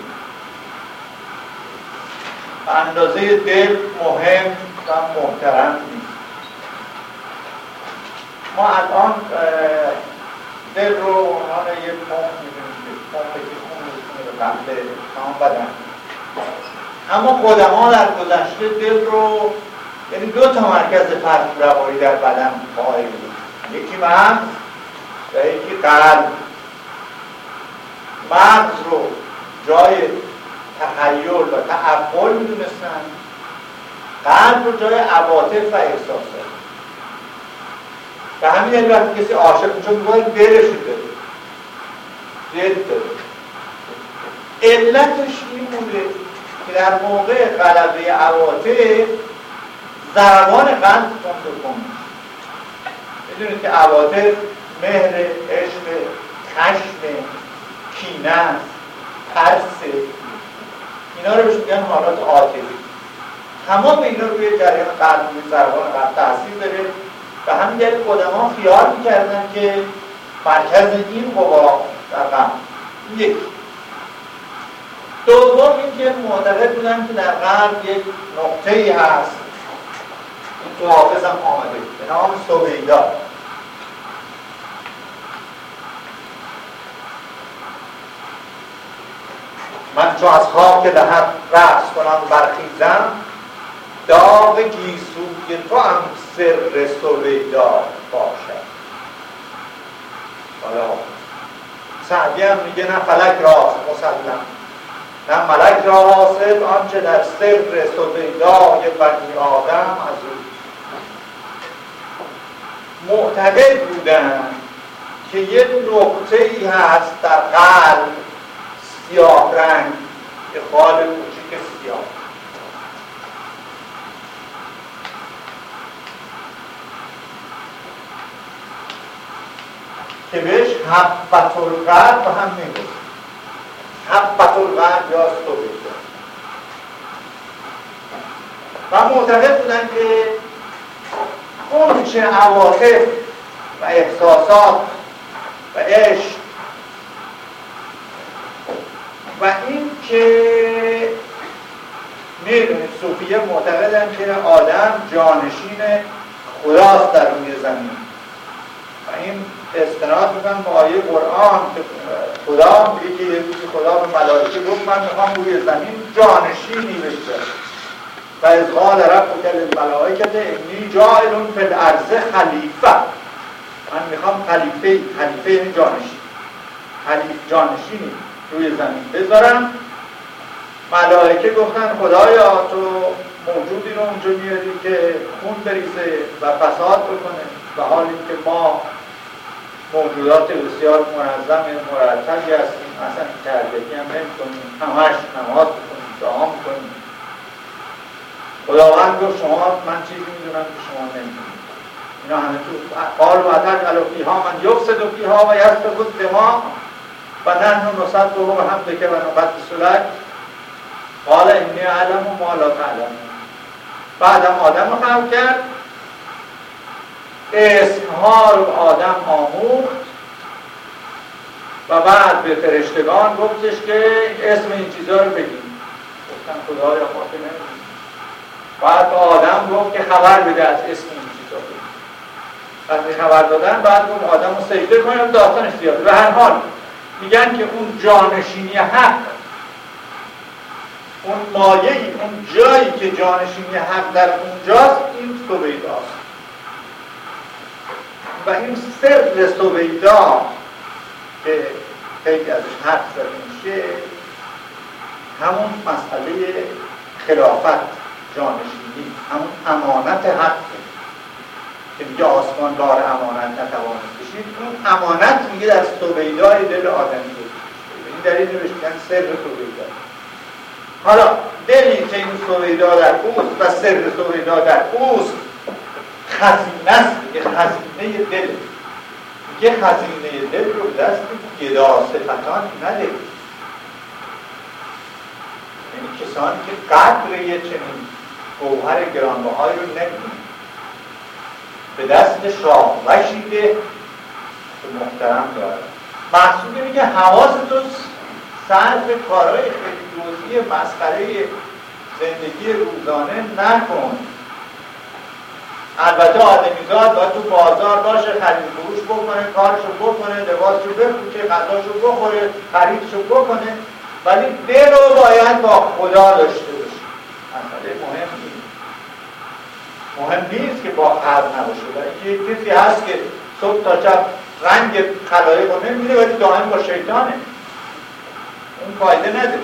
اندازه دل مهم و محترم نیست. ما الان دل رو عنوان یه پمپ می‌دونیم پمپ که خون می‌تونه به قبل تمام بدن. اما قدما در گذشته دل رو یعنی دو تا مرکز فرق روایی در بدن قائل یکی مغز و یکی قلب. مغز رو جای تخیل و تعقل می‌دونستن. قلب رو جای عواطف و احساسات به همین دلیل وقتی کسی عاشق میشه میگن دلش داره دل داره. علتش این بوده که در موقع غلبه عواطف ضربان قلب تند کن می‌دونید که عواطف مهر عشق خشم کینه ترس اینا رو بهش میگن حالات عاطفی تمام اینا روی جریان قلب روی ضربان قلب تاثیر داره. و همین دلیل قدما خیال می‌کردن که مرکز این قوا در قلب یک. دوم اینکه معتقد بودن که در غرب یک نقطه ای هست. این تو حافظم آمده. به نام سویدا. من چو از خاک دهد رقص کنم برخیزم داغ گیسوی تو هم سر سویدا باشد. حالا سعدی هم میگه نه فلک راست مسلم نه ملک را حاصل آنچه در سر سویدای بنی آدم از او. معتقد بودن که یه نقطه ای هست در قلب سیاه رنگ خال کوچیک سیاه. که بهش حبت القلب هم می‌گفت حبت القلب یا سوبیت. و معتقد بودن که اون چه عواطف و احساسات و عشق و این که می‌دونید صوفیه معتقدن که آدم جانشین خداست در روی زمین. و این استناد می‌کنم با آیه قرآن که خدا میگه که خدا به ملائکه گفت من می‌خوام روی زمین جانشینی بشه و از قال ربک للملائکه انی جاعل فی الارض خلیفه من می‌خوام خلیفه خلیفه یعنی جانشین. خلیف جانشینی. روی زمین بذارم. ملائکه گفتن خدایا تو موجودی رو اونجا میاری که خون بریزه و فساد بکنه. و حال که ما موجودات بسیار منظم مرتبی هستیم. اصلا تربیتی هم نمی کنیم. همش نماز بکنیم دعا کنیم خداوند گفت شما من چیزی می‌دونم که شما نمی‌دونید. اینا همه تو قال و اتک علو ها من یفسد و ها و بود دما و نحن هم بکه و نقد سلک قال اینی علم و ما لا تعلم بعدم آدم رو خلق کرد. اسمها رو آدم آموخت. و بعد به فرشتگان گفتش که اسم این چیزها رو بگیم. گفتن خدایا ما که نمی‌دونیم بعد آدم گفت که خبر بده از اسم این چیزها بگیم وقتی خبر دادن بعد اون آدم رو سجده کنیم داستانش زیاده. به هر حال میگن که اون جانشینی حق. اون مایه اون جایی که جانشینی حق در اونجاست این سویداست. و این سر سویدا که خیلی ازش حرف زده میشه همون مسئله خلافت جانشینی همون امانت حق. که میگه آسمان دار امانت نتواند کشید. اون امانت میگه در سویدای دل آدمی این در این میگن سر سویدا. حالا دلی که این سویدا در اوست و سر سویدا در اوست. خزینه است یه خزینه دل. یه خزینه دل رو دست گدا صفتان نده. یعنی کسانی که قدر یه چنین گوهر گرانبهای رو نمی‌دونن. به دست شاه وشیده که محترم داره محصول اینه که حواستون صرف کارهای خیلی مسخره زندگی روزانه نکن. البته آدمیزاد باید تو بازار باشه خرید فروش بکنه کارشو بکنه لباسشو بپوشه غذاشو بخوره خریدشو بکنه ولی دل رو باید با خدا داشته باشه. مسئله مهم نیست مهم نیست که با خلق نباشه. ولی یک کسی هست که صبح تا شب رنگ خلایق رو نمیده ولی دائم با شیطانه. اون فایده نداره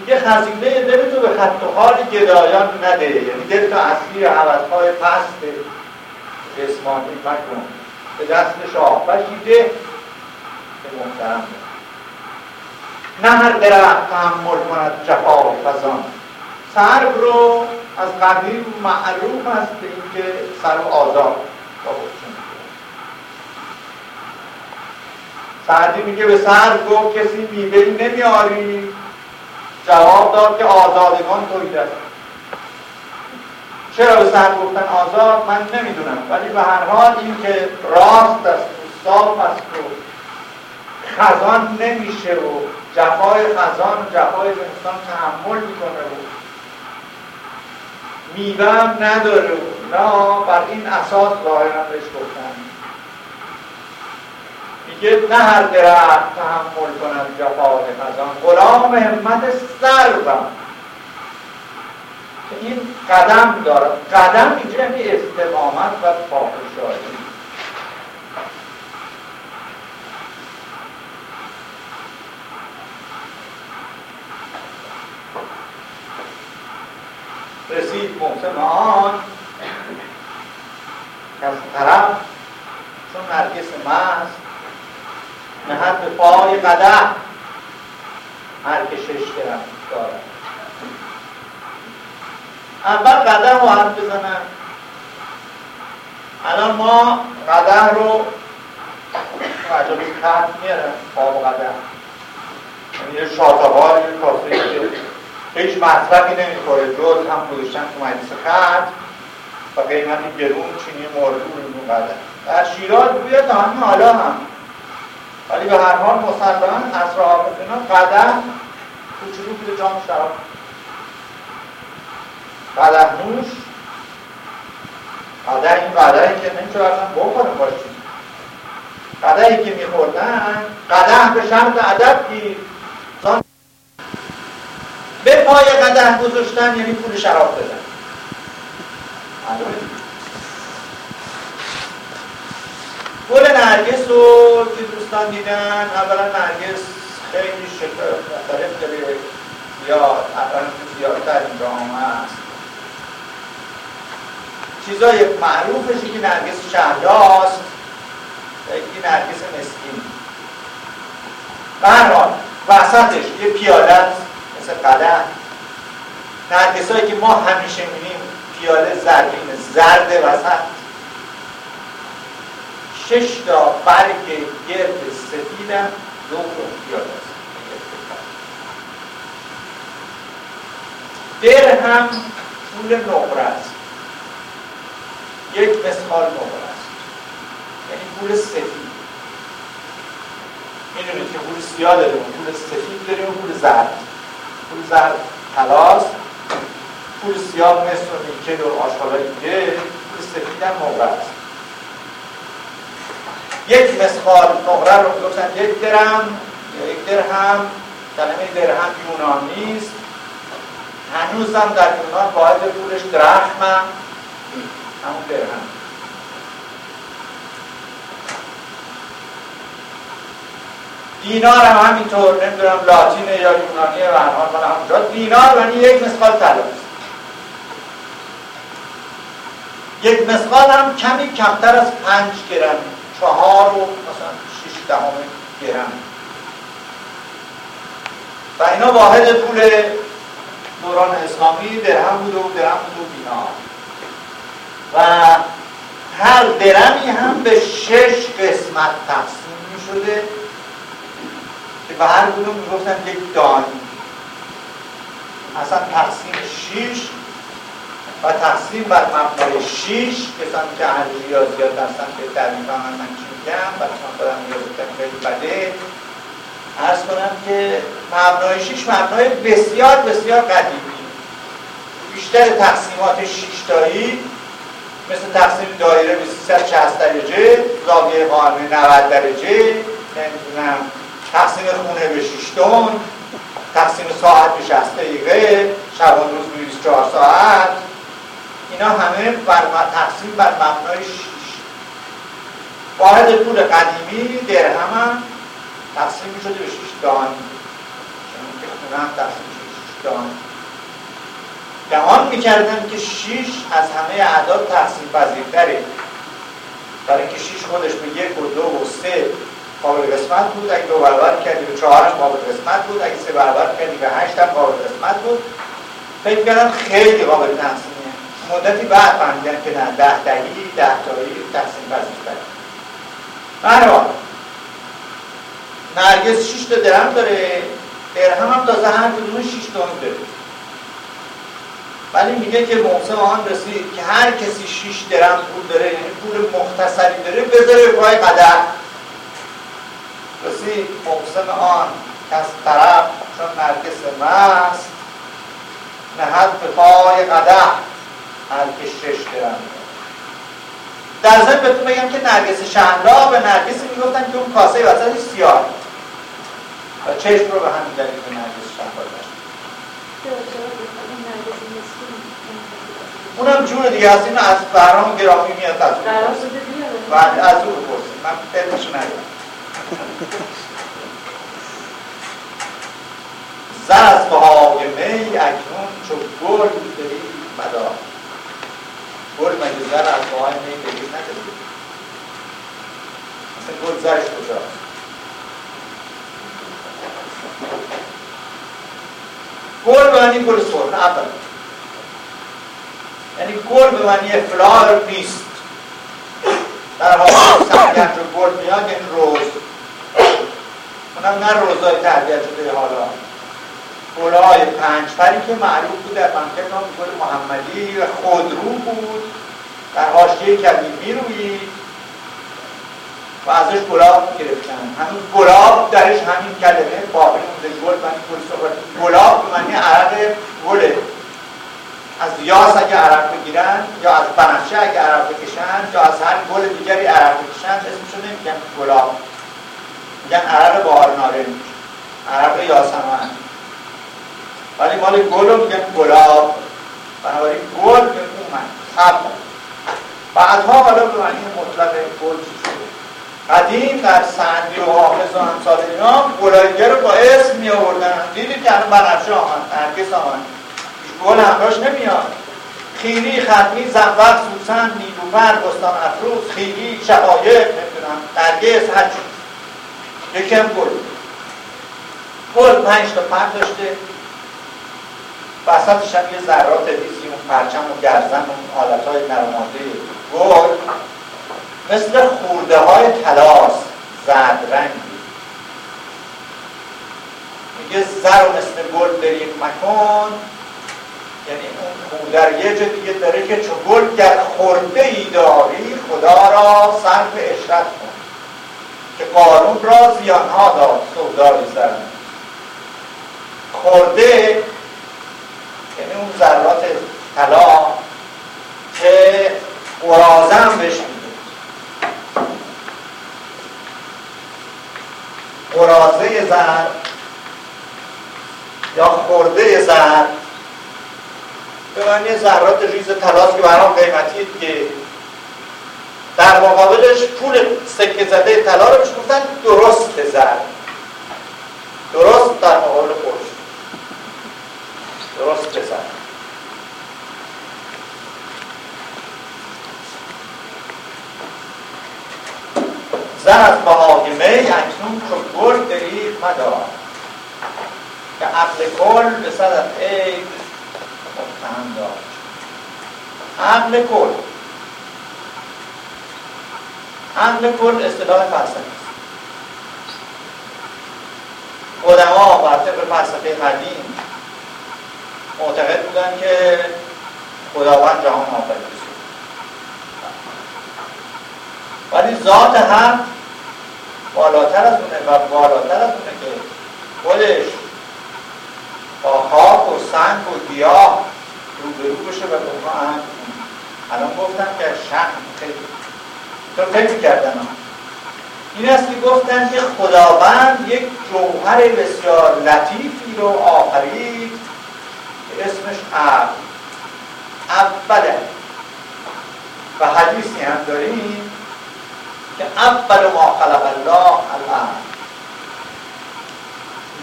میگه خزینه دل تو به خط و حال گدایان نده. یعنی دل تو اصلی حوضهای پست جسمانی مکن. به دست شاه بشیده به محترم نه هر درخت تحمل کند جفا و فزان. سرب رو از قدیم معروف است به اینکه سرب آزاد با سعدی میگه به سر گفت کسی میوه نمیاری. جواب داد که آزادگان توی است. چرا به سر گفتن آزاد؟ من نمی‌دونم. ولی به هر حال این که راست است و صاف است و خزان نمیشه و جفای خزان و جفای زمستان تحمل می‌کنه و میوه هم نداره. نه بر این اساس ظاهرا بهش گفتن. میگه نه هر درخت تحمل کنم جفای خزان. غلام همت سرم این قدم داره. قدم اینجا یعنی استقامت و پافشاری رسید محسن آن. که از طرف چون نرگس مست نهد به پای قده هر که شش گرم دارد. اول قدم رو حرف بزنن الان ما قدم رو عجبی خط میارن پا و قدم یعنی شاتوار یه کاسه هیچ مصرفی نمی‌خوره. جز هم گذاشتن تو مجلس خط و قیمت گرون چینی مورد قدم در شیراز بوده تا همین حالا هم. ولی به هر حال مسلما اصر حافظینا قدم کوچولو بوده جام شراب. قدم نوش. قدر این قدری که نمیشه اصلا بخورم باشیم قدری که میخوردن قدم به شرط ادب گیر. به پای قدم گذاشتن یعنی پول شراب بدن گل نرگس رو که دوستان دیدن. اولا نرگس خیلی شکل مختلف داره. زیاد اولا زیادتر اینجا هست چیزای معروفش که نرگس شهلاست یکی نرگس مسکین. برحال وسطش یه پیاله مثل قده نرگس هایی که ما همیشه می‌بینیم پیاله زرین زرد وسط. شش تا برگ گرد سفیدم دو پیاله است. درهم پول نقره است. یک مثال نقره است. یعنی پول سفید. می‌دونید که پول سیاه داریم پول سفید داریم پول زرد. پول زرد تلاست پول سیاه مثل و نیکل و آشغالای دیگه پول سفید هم است. یک مسخال نقره رو گفتن یک درم یا یک درهم. کلمه درهم یونانی نیست. هنوزم در یونان باید پولش درخم همون درهم. دینار هم همینطور نمی‌دونم لاتینه یا یونانیه و هر حال همونجا. دینار یعنی یک مسقال طلاست یک مسقال هم کمی کمتر از پنج گرم چهار و مثلا شیش دهم گرم. و اینا واحد پول دوران اسلامی درهم بود و درهم بود و دینار. و هر درمی هم به شش قسمت تقسیم می شده که به هر کدوم می‌گفتن یک دانی. اصلا تقسیم شیش و تقسیم بر مبنای شیش کسانی که اهل ریاضیات هستن بهتر می‌فهمن من چی میگم؟ من خودم ریاضیاتم خیلی بده. ارز کنم که مبنای شیش مبنای بسیار بسیار قدیمی. بیشتر تقسیمات شیشتایی مثل تقسیم دایره به 360 درجه زاویه قائمه 90 درجه نمی‌دونم. تقسیم خونه به 6 تون تقسیم ساعت به 60 دقیقه شبان روز به 24 ساعت. اینا همه بر تقسیم بر مبنای 6 واحد پول قدیمی درهم هم تقسیم می شده به 6 دان. چون که خونه هم تقسیم شده 6 دان. گمان می‌کردن که 6 از همه اعداد تقسیم پذیرتره. برای اینکه 6 خودش به یک و دو و سه قابل قسمت بود. اگه دو برابر کردی به چهارش قابل قسمت بود. اگه سه برابر کردی به هشت هم قابل قسمت بود. فکر کردم خیلی قابل تقسیمه مدتی بعد فهمیدن که نه ده دهی ده تایی تقسیم پذیرتره برحال نرگس 6 تا درهم داره. درهم هم تازه هر کدوم 6 تومن داره. ولی میگه که محسن آن رسید که هر کسی 6 درم پول داره یعنی پول مختصری داره بذاره پای قدر رسید محسن آن کس طرف چون نرگس مست نهد به پای قده هر که شش درم در ضمن بهتون بگم که نرگس شهلا به نرگسی می‌گفتن که اون کاسه وسطش سیاه. و چشم رو به همین دلیل به نرگس شهلا داشت اونم جور دیگه هست اینو از برنامه گرامی میاد از اون بعد از اون بپرسیم من فیلمشو ندارم. زر از بهای می اکنون چو گل دری مدار. گل مگه زر از بهای می دری نداری مثلا گل زرش کجاست؟ گل به معنی گل سرخ اول. یعنی گل به معنی فلار نیست. در حال سرگرد و گل میاد این روز اونم نه روزای تربیت شده حالا. گلهای پنجپری که معروف بود در مملکت نام محمدی و خودرو بود. در حاشیه کبیر می‌روید. و ازش گلاب گرفتن. همون گلاب درش همین کلمه باقی مونده گل معنی گل صحبت گلاب معنی عرق گله. از یاس اگه عرق بگیرن یا از بنفشه اگه عرق بکشن یا از هر گل دیگری عرق بکشن اسمشو نمیگن گلاب. میگن عرق بهار نارنج عرق یاسمن. ولی مال گل رو میگن گلاب. بنابراین گل به اون من بعدها حالا به معنی مطلق گل شده قدیم در سندی و حافظ و همسال اینا گلایگر رو با اسم می آوردن دیدید که الان بنفشه آمد. نرگس آمد. گل همراش نمیاد خیلی ختمی زنبق سوسن نیلوفر بستان افروز خیلی شقایق نمی‌دونم نرگس هر یکی هم گل. گل پنج تا پر داشته. وسطش هم یه ذرات ریزی اون پرچم و گرزن اون حالت های نرمانده گل مثل خورده های تلاس زرد رنگی میگه زر و مثل گل بریم مکن. یعنی اون خورده یه جا دیگه داره که چو گل گر خورده ای داری خدا را صرف اشرت کن. که قانون را زیانها داد سودای زر خورده یعنی اون ذرات طلا که قرازه هم بهش میده. قرازه زر یا خورده زر به معنی ذرات ریز تلاس که برام قیمتی دیگه. در مقابلش پول سکه زده طلا رو بهش گفتن درست زر درست در مقابل خورش درست بزن زن از بهای می اکنون چو گل دریغ مدار. که عقل کل به صدف عید متهم داشت عقل کل. عقل کل اصطلاح فلسفه قدما بر طبق فلسفه قدیم معتقد بودن که خداوند جهان آفریده ولی ذات هم بالاتر از اونه و بالاتر از اونه که خودش با خاک و سنگ و گیاه روبرو بشه و به اونها الان گفتم که شخص خیلی تو فکر کردن این است که گفتن که خداوند یک جوهر بسیار لطیفی رو آفرید. اسمش عقل. اوله. و حدیثی هم داریم که اول ما خلق الله العقل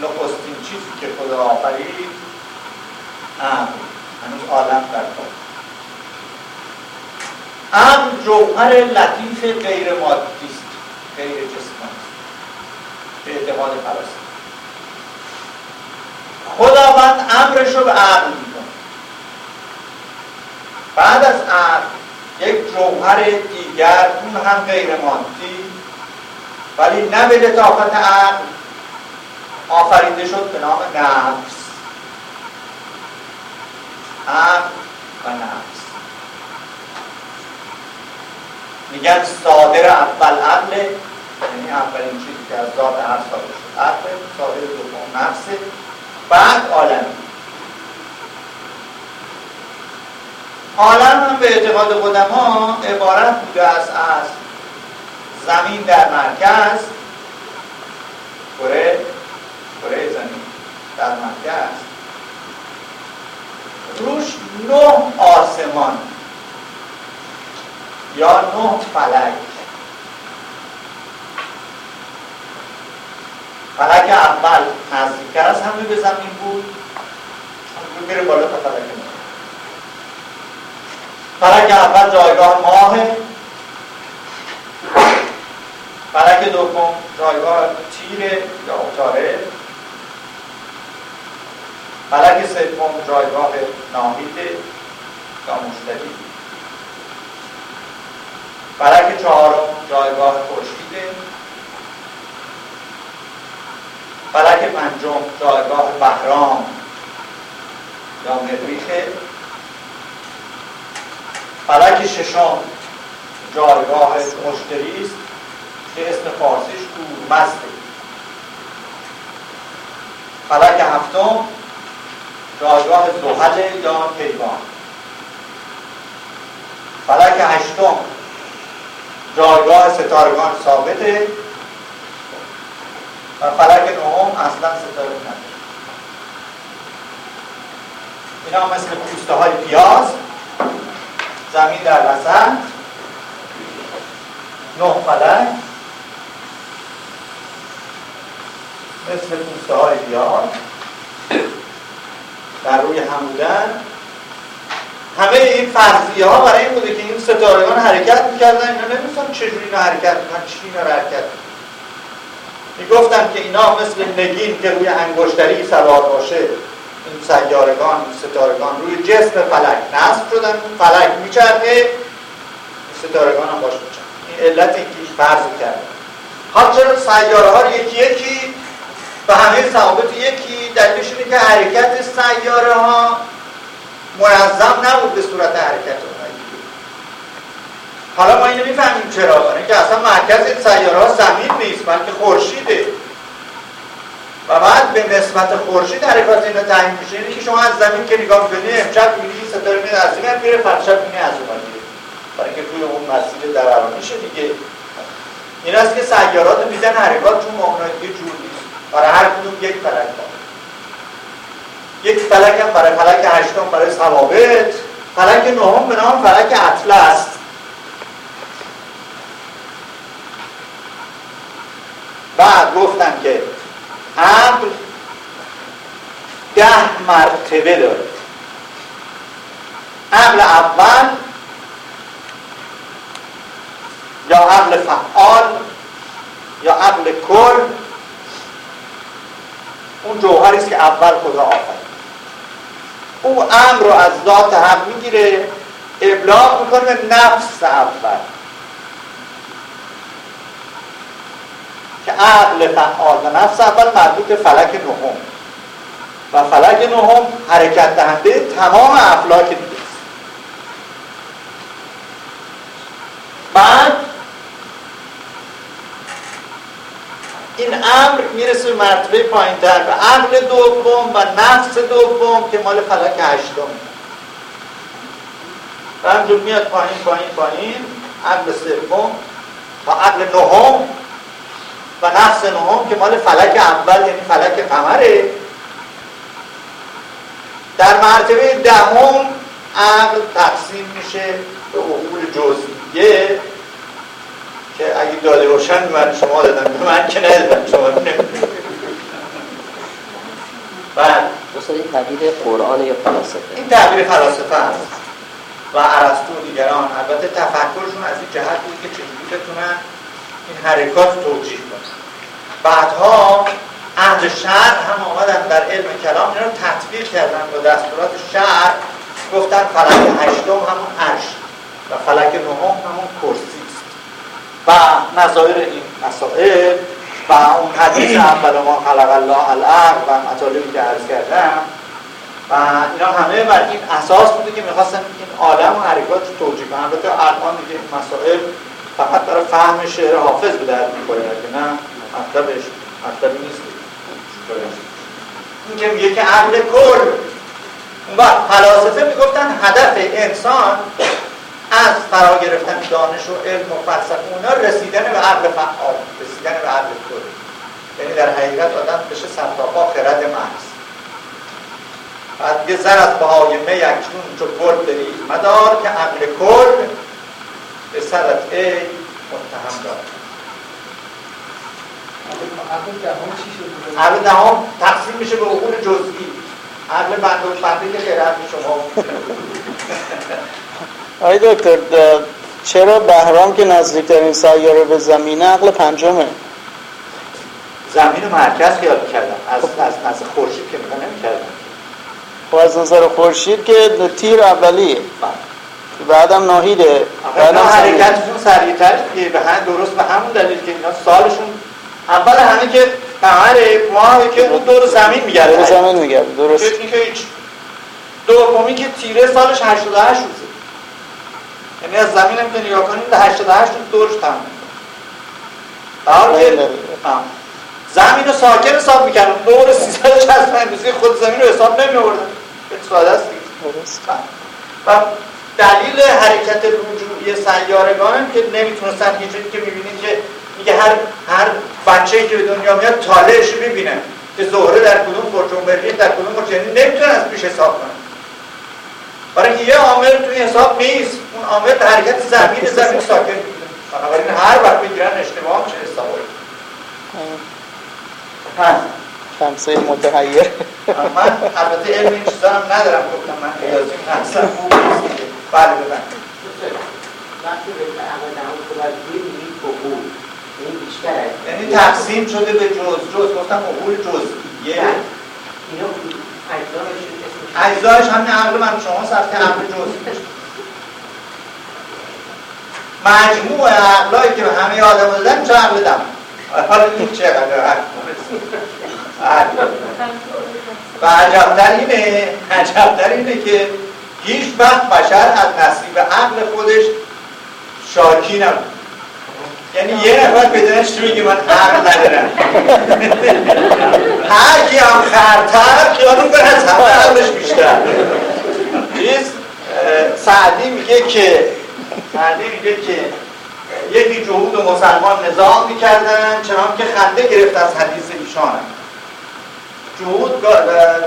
نخستین چیزی که خدا آفرید عقل. هنوز عالم در عقل جوهر لطیف غیر مادی است غیر جسمانی به اعتقاد فلسفه خداوند امرش رو به عقل می‌کنه بعد از عقل یک جوهر دیگر اون هم غیر مادی ولی نه به لطافت عقل آفریده شد به نام نفس. عقل و نفس. میگن صادر اول عقل یعنی اولین چیزی که از ذات هر ساده شد عقل ساده دوم نفس بعد عالمی عالم هم به اعتقاد قدما عبارت بوده است از زمین در مرکز کره کره زمین در مرکز. روش نه آسمان. یا نه فلک. فلک اول نزدیکتر از همه به زمین بود. میره بالا تا فلک فلک اول جایگاه ماه. فلک دوم جایگاه تیر یا اتاره فلک سوم جایگاه ناهید یا مشتری فلک چهارم جایگاه خورشید فلک پنجم جایگاه بهرام یا مریخه فلک ششم جایگاه مشتری است که اسم فارسیش مسته فلک هفتم جایگاه زحل یا کیوان. فلک هشتم جایگاه ستارگان ثابته و فلک نهم اصلا ستاره نداره اینا مثل پوسته های پیاز زمین در وسط نه فلک مثل پوسته های پیاز در روی هم بودن همه این فرضیه ها برای این بوده که این ستارگان حرکت می‌کردن. اینا نمیستن چجوری اینا حرکت می‌کنن چی اینا حرکت می‌گفتن که اینا مثل نگین که روی انگشتری سوار باشه این سیارگان این ستارگان روی جسم فلک نصب شدن فلک میچرده ستارگان هم باش میچرده این علت این که فرض کرده حال چرا سیاره ها یکی یکی و همه ثوابت یکی دلیلش اینه که حرکت سیاره ها منظم نبود به صورت حرکت حالا ما اینو می‌فهمیم چرا برای که اصلا مرکز سیاره ها زمین نیست بلکه خورشیده. و بعد به نسبت خورشید حرکات اینا تعیین میشه اینه که شما از زمین که نگاه کنید امشب می‌بینید ستاره میاد از این میره فرشب می‌بینی از اون برای که توی اون مسیر در میشه دیگه. این است که سیارات میدن حرکات چون مغناطیسی جور نیست. برای هر کدوم یک فلک یک فلک هم برای فلک هشتم برای ثوابت. فلک نهم به نام فلک اطلس. بعد گفتم که عقل ده مرتبه داره. عقل اول یا عقل فعال یا عقل کل. اون جوهری است که اول خدا آفرید. او امر رو از ذات هم می‌گیره ابلاغ می‌کنه به نفس اول. که عقل فعال و نفس اول مربوط به فلک نهم. و فلک نهم حرکت دهنده تمام افلاک دیگه بعد این امر می‌رسه به مرتبه پایین تر به عقل دوم و نفس دوم که مال فلک هشتم. و همجور میاد پایین پایین پایین عقل سوم و عقل نهم و نفس نهم که مال فلک اول یعنی فلک قمره. در مرتبه دهم عقل تقسیم میشه به عقول جزئیه. که اگه داده روشن من شما دادم. من که ندادم شما بعد این تعبیر قرآن یا فلاسفه؟ این تعبیر فلاسفه هست و عرستو و دیگران. البته تفکرشون از این جهت بود که چجوری بتونن این حرکات توجیه کنن. بعدها اهل شهر هم آمدن در علم کلام اینا رو تطبیق کردن با دستورات شهر. گفتن فلک هشتم همون عرش و فلک نهم همون کرسی. و نظایر این مسائل و اون حدیث اول ما خلق الله الارض و مطالبی که عرض کردم. و اینا همه بر این اساس بوده که می‌خواستن این عالم و حرکات توجیه کنن. البته الان دیگه این مسائل فقط برای فهم شعر حافظ به درد می‌خوره که نه مطلبش مطلبی نیست. این که میگه که عقل کل. وقت فلاسفه می‌گفتن هدف انسان از فرا گرفتن دانش و علم و فلسفه اونا رسیدن به عقل فعال رسیدن به عقل کل یعنی در حقیقت آدم بشه سرتاپا خرد محض بعد یه زر از بهای می اکنون چو گل داری مدار که عقل کل به سرت ای متهم دار. عقل دهم تقسیم میشه به عقول جزئی. عقل بند و بنده که خیرت شما. آقای دکتر چرا بهرام که نزدیکترین سیاره به زمینه عقل پنجمه؟ زمین مرکز خیال کردم از از نظر خورشید که نمی نمی‌کردم. خب از نظر خورشید که تیر اولیه. بله. بعدم ناهیده. بعدم زمین. حرکتشون سریعتر به هم درست به همون دلیل که اینا سالشون اول همه که قمر ماهی که اون دور زمین میگرده دور زمین میگرده درست. این که هیچ دومی که تیره سالش 88 روزه. یعنی از زمین هم که نگاه کنیم به 88 روز دورش تمام. آه. زمین رو ساکن حساب می‌کردن دور 365 روزی خود زمین رو حساب نمی آوردن به ساده است و دلیل حرکت رجوعی سیارگان هم که نمی‌تونستن هیچ که می‌بینید که میگه هر هر بچه‌ای که به دنیا میاد طالعش رو ببینه که زهره در کدوم برج در کدوم برج یعنی نمی‌تونن از پیش حساب کنن. برای اینکه یه عامل توی حساب نیست. اون عامل حرکت زمین زمین ساکن بنابراین هر وقت بگیرن اشتباه میشه حسابایی هست شمسه متحیر. من البته علم این چیزا هم ندارم. گفتم من ریاضی اصلا خوب نیست. بله ببند وقتی به عقل این بیشتره یعنی تقسیم شده به جز. جز. گفتم عقول جزئیه اینا اجزایش اسمش اجزایش همین عقل من شما که عقل میشه مجموع عقلایی که همه آدم دادن چه عقل دم؟ حالا این عقل. و عجبتر اینه عجبتر اینه که هیچ وقت بشر از نصیب عقل خودش شاکی نبود. یعنی یه نفر بدنش تو میگه؟ من عقل ندارم. هر کی هم خرتر خیال می‌کنه از همه عقلش بیشتر. چیز سعدی میگه که سعدی میگه که یکی جهود و مسلمان نظام می‌کردن چنان که خنده گرفت از حدیث ایشانم جهود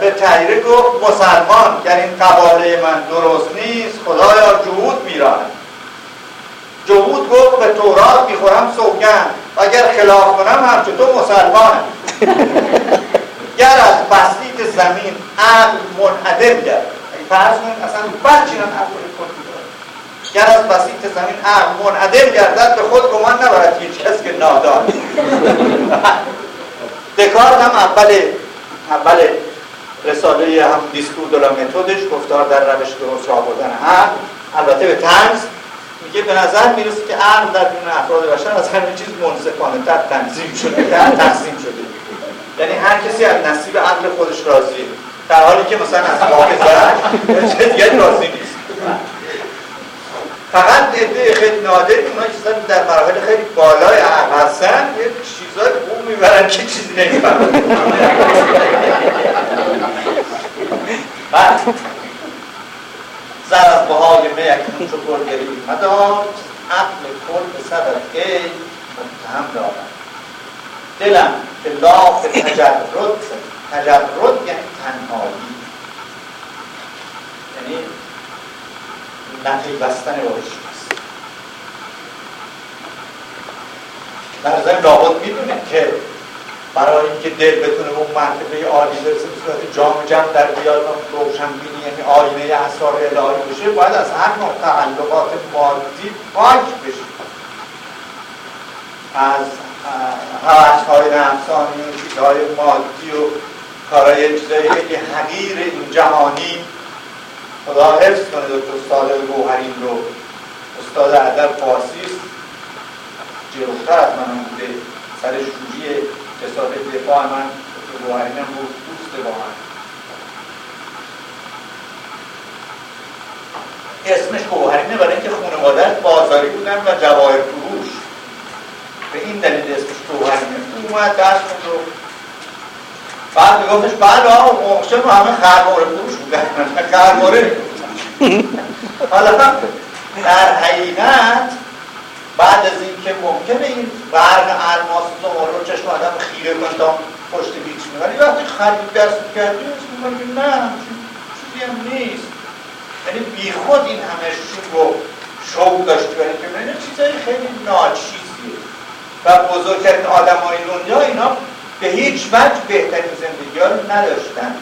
به تحریره گفت مسلمان گر این قباله من درست نیست خدایا جهود میراند جهود گفت به تورات می‌خورم سوگند. اگر خلاف کنم همچون تو مسلمانم. گر از بسیط زمین عقل منعدم گرد اگه فرض کنید اصلا بچین هم عقل. گر از بسیط زمین عقل منعدم گردد به خود گمان نبرد هیچ کس که نادان. دکارت هم اول اول رساله هم دیسکور دولا متدش گفتار در روش درست راه بردن عقل البته به طنز میگه به نظر می‌رسه که عقل در میون افراد بشر از همه چیز منصفانه تر تنظیم شده در تقسیم شده. یعنی هر کسی از نصیب عقل خودش راضیه در حالی که مثلا از حافظه دیگه راضی نیست. فقط عده خیلی نادری اونایی که در مراحل خیلی بالای عقل هستن یه چیزای خوب می‌برن که چیزی نمی‌برن *laughs* از بهای می اکنون چو گل گری مدار عقل کل به صدر ای متهم دارد دلم به لاف تجرد تجرد یعنی تنهایی. یعنی نپیوستن با هیچ در ضمن لابد می‌دونه که برای اینکه دل بتونه اون مرتبه عالی برسه به صورت جام جمع در بیاد و روشنبینی یعنی آینه اسرار الهی بشه باید از هر نوع تعلقات مادی پاک بشه. از هوش های نفسانی و چیزهای مادی و کارهای چیزهای خیلی حقیر این جهانی. خدا حفظ کنه دکتر صادق گوهرین رو. استاد ادب فارسی است جلوتر از من بوده سر شوری به صاحب دفاع من به بود دوست با من. اسمش گوهرینه برای اینکه خانوادت بازاری بودن و جواهر فروش. به این دلیل اسمش گوهرینه. او اومد درس رو بعد میگفتش بعد آقا مخشم رو همه خرباره فروش بودن خرباره حالا در حقیقت بعد از اینکه ممکنه این برق الماس رو چشم آدم خیره کن تا پشت بیچ ولی وقتی خرید دست کردی نه چیزی هم نیست. یعنی بی خود این همه رو شوق داشتی برای که این چیزای خیلی ناچیزیه. و بزرگترین آدم های دنیا اینا به هیچ وجه بهترین زندگی رو نداشتن.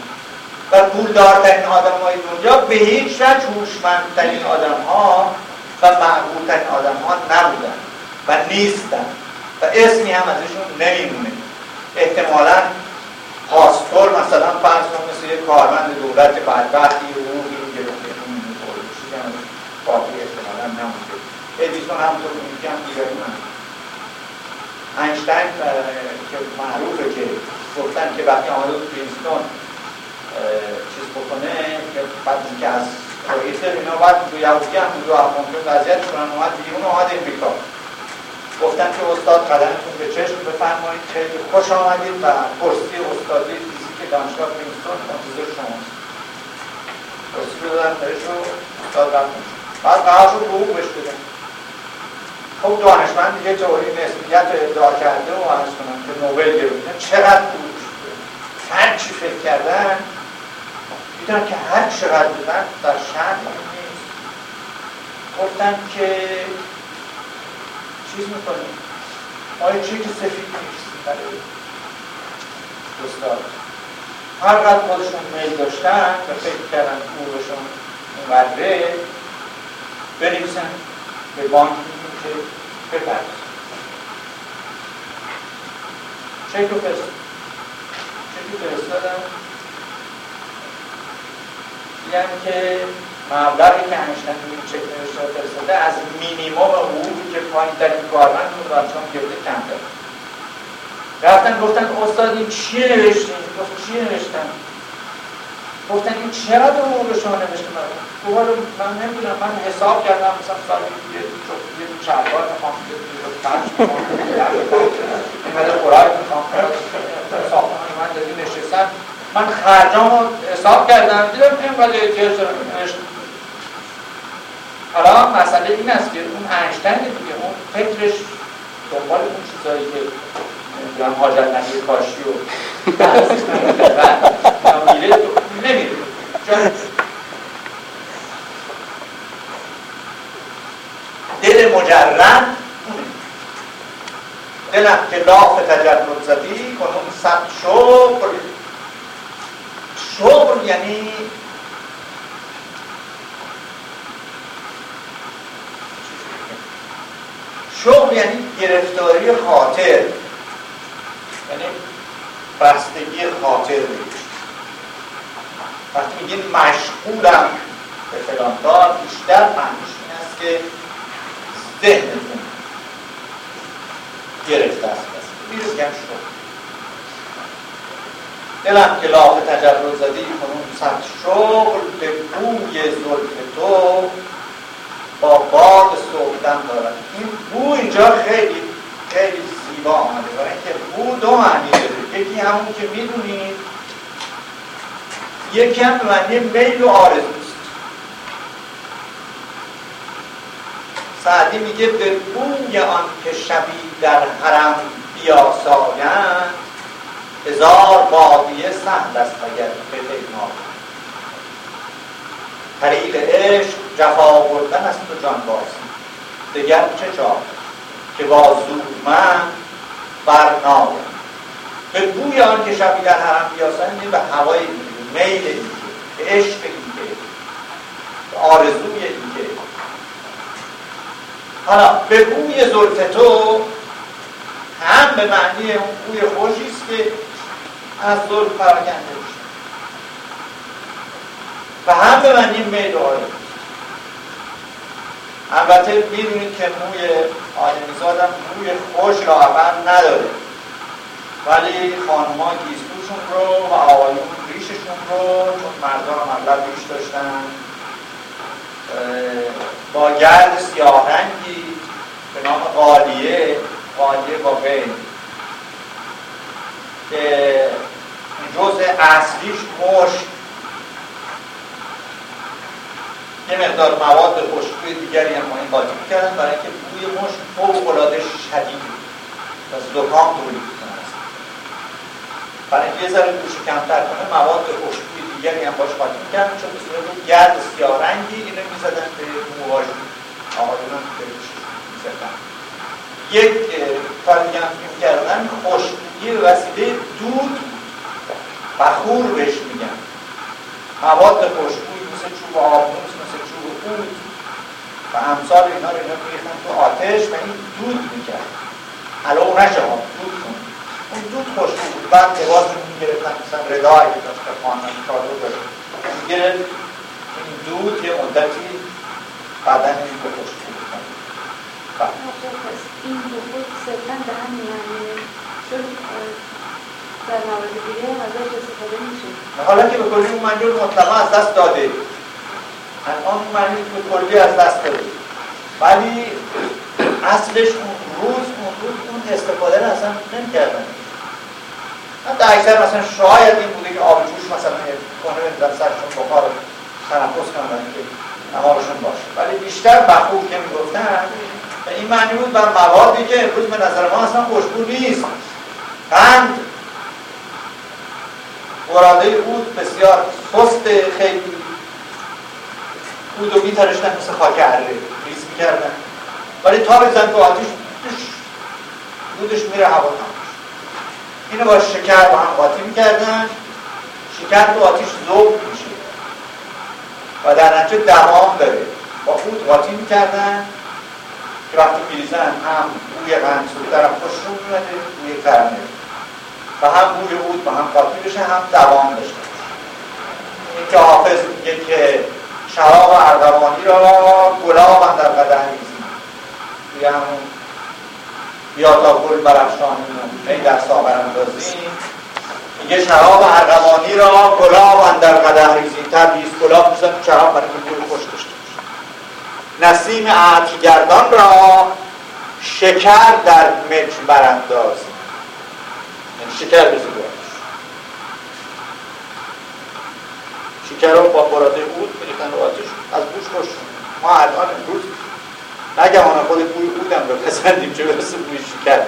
و پولدارترین آدم های دنیا به هیچ وجه هوشمندترین آدم ها و معقولترین آدم ها نبودن و نیستن. و اسمی هم ازشون نمیمونه. احتمالا پاسپور مثلا فرض مثل یک کارمند دولت بدبختی حقوقی رو گرفته چیزی هم باقی احتمالا نمونده. ادیسون همونطور که میگم دیگرون هم اینشتین که معروفه که گفتن که وقتی آمده بود پرینستون چیز بکنه که بعد اینکه از رئیس اینا بعد دو یهودی هم دو ممکن وضعیت کنن اومد بیرون اومد امریکا. گفتن که استاد قدمتون به چشم بفرمایید خیلی خوش آمدید و کرسی استادی فیزیک دانشگاه پرینستون منتظر شماست کرسی رو دادن بهش رو استاد رفتن بعد قرار شد حقوق بهش بدن. خب دانشمند دیگه جوری نسبیت رو ادعا کرده و عرض کنم که نوبل گرفتن چقدر بود هر چی فکر کردن می‌دونن که هر چقدر بودن در شهر گفتن که چیز می‌کنیم آیا چی که سفید نیست برای استاد؟ هر قد خودشون میل داشتن و فکر کردن حقوقشون اونقدره بنویسن به بانک که بپرس. چک رو فرست چک رو فرستادن میگن که مبلغی که همیشتن این چک نوشته فرستاده از مینیموم حقوقی که پایین ترین کارمند اون دانشگاه گرفته کم داره رفتن گفتن استاد این چیه نوشتین گفت چیه نوشتن؟ گفتن این چقدر حقوق شما نوشته؟ من دوباره من نمی‌دونم من حساب کردم مثلا سال یه یه چربار می‌خوام یه فرش می‌خوام. اینقدر خوراک می‌خوام ساختمان من دادی نشستن من خرجامو حساب کردم دیدم اینقدر احتیاج دارم حالا مسئله این است که اون انشتن دیگه اون فکرش دنبال اون چیزایی که نمی‌دونم حاجت نبی کاشی و میره نمیره دل مجرد دلم که لاف تجرد زدی کنون صد شغل شغل یعنی شغل یعنی گرفتاری خاطر. یعنی بستگی خاطر وقتی میگیم مشغولم به فلان کار بیشتر معنیش این است که ذهنتون گرفته است. میرس گم شغل. دلم که لاف تجرد زدی کنون صد شغل به بوی زلف تو با باد صبحدم دارد این بو اینجا خیلی خیلی زیبا آمده. برای اینکه بو دو معنی داره. یکی همون که می‌دونید یکی هم به معنی میل و آرزوست سعدی میگه به بوی آن که شبی در حرم بیاسایند هزار بادیه سهل است اگر بپیماید طریق عشق جفا بردن است و جان بازی. دگر چه چار که با من برنایم به بوی آن که شبی در حرم بیاسن به هوای میل اینکه به عشق اینکه به آرزوی اینکه. حالا به بوی زلف تو هم به معنی اون بوی خوشی است که از زلف پراکنده و هم به میل و آرزو البته می‌دونید که موی آدمیزاد هم موی خوش لاغر نداره. ولی خانوما گیزگوشون رو و آقایون ریششون رو چون مردان هم اغلب ریش داشتن با گرد سیاهنگی به نام قالیه قالیه با بین. که جزء اصلیش مشک یه مقدار مواد خوشبوی دیگری هم این قاطی کردن برای اینکه بوی مشک فوق العاده شدید و زکام تولید برای اینکه یه ذره بوش کمتر کنه مواد خوشبوی دیگری هم باش قاطی کردن چون به صورت گرد سیاه رنگی اینو می‌زدن به موهاشون آقایون هم می‌زدن. یک هم کردن خوشبویی به وسیله دود بخور بهش میگن. مواد خوشبوی مثل چوب آبنوس مثل چوب بود و امثال اینا رو اینا میریختن تو آتش و این دود می‌کرد حالا نشه ها دود کن اون دود خوشبو بود. بعد لباس رو می‌گرفتن مثلا ردایی که داشت خواندن چادر داشت می‌گرفت. این دود یه مدتی بدن این خوشبو این حقوق صرفا به هم چون در موارد دیگه ازش استفاده میشه حالا که به کلی اون منجور مطلقا از دست داده الان اون معنی به کلی از دست داده ولی اصلش اون روز اون روز اون استفاده رو اصلا نمی‌کردن حتی اکثر مثلا شاید این بوده که آب جوش مثلا کنه بندازن سرشون بخار تنفس کنن که نهارشون باشه ولی بیشتر بخور که می‌گفتن این معنی بود بر موادی که امروز به نظر ما اصلا خوشبو نیست. قند براده بود بسیار سست خیلی بود و میترشتن مثل خاک اره ریز می‌کردن. ولی تا بزن تو آتیش دودش میره هوا تماش اینو با شکر با هم قاطی می‌کردن. شکر تو آتیش زوب میشه. و در نتیجه دمام داره با خود قاطی می‌کردن. وقتی میریزن هم بوی سوختر هم خوششون میمده بوی کرمه و هم بوی بود با هم قاطی بشه هم دوام داشته این که حافظ میگه که شراب اردوانی را گلاب در قدر میزیم توی همون بیا تا گل برفشانی ای در سابر اندازی میگه شراب ارغوانی را گلاب در قدر ریزی تبریز گلاب میزن شراب برای که گل خوش داشته نسیم عطرگردان را شکر در مچ براندازی یعنی شکر بزی شکر رو با براده بود میریختن رو آتش از بوش خوش ما الان امروز نگمان خود بوی بودم رو پسندیم چه برسه بوی شکر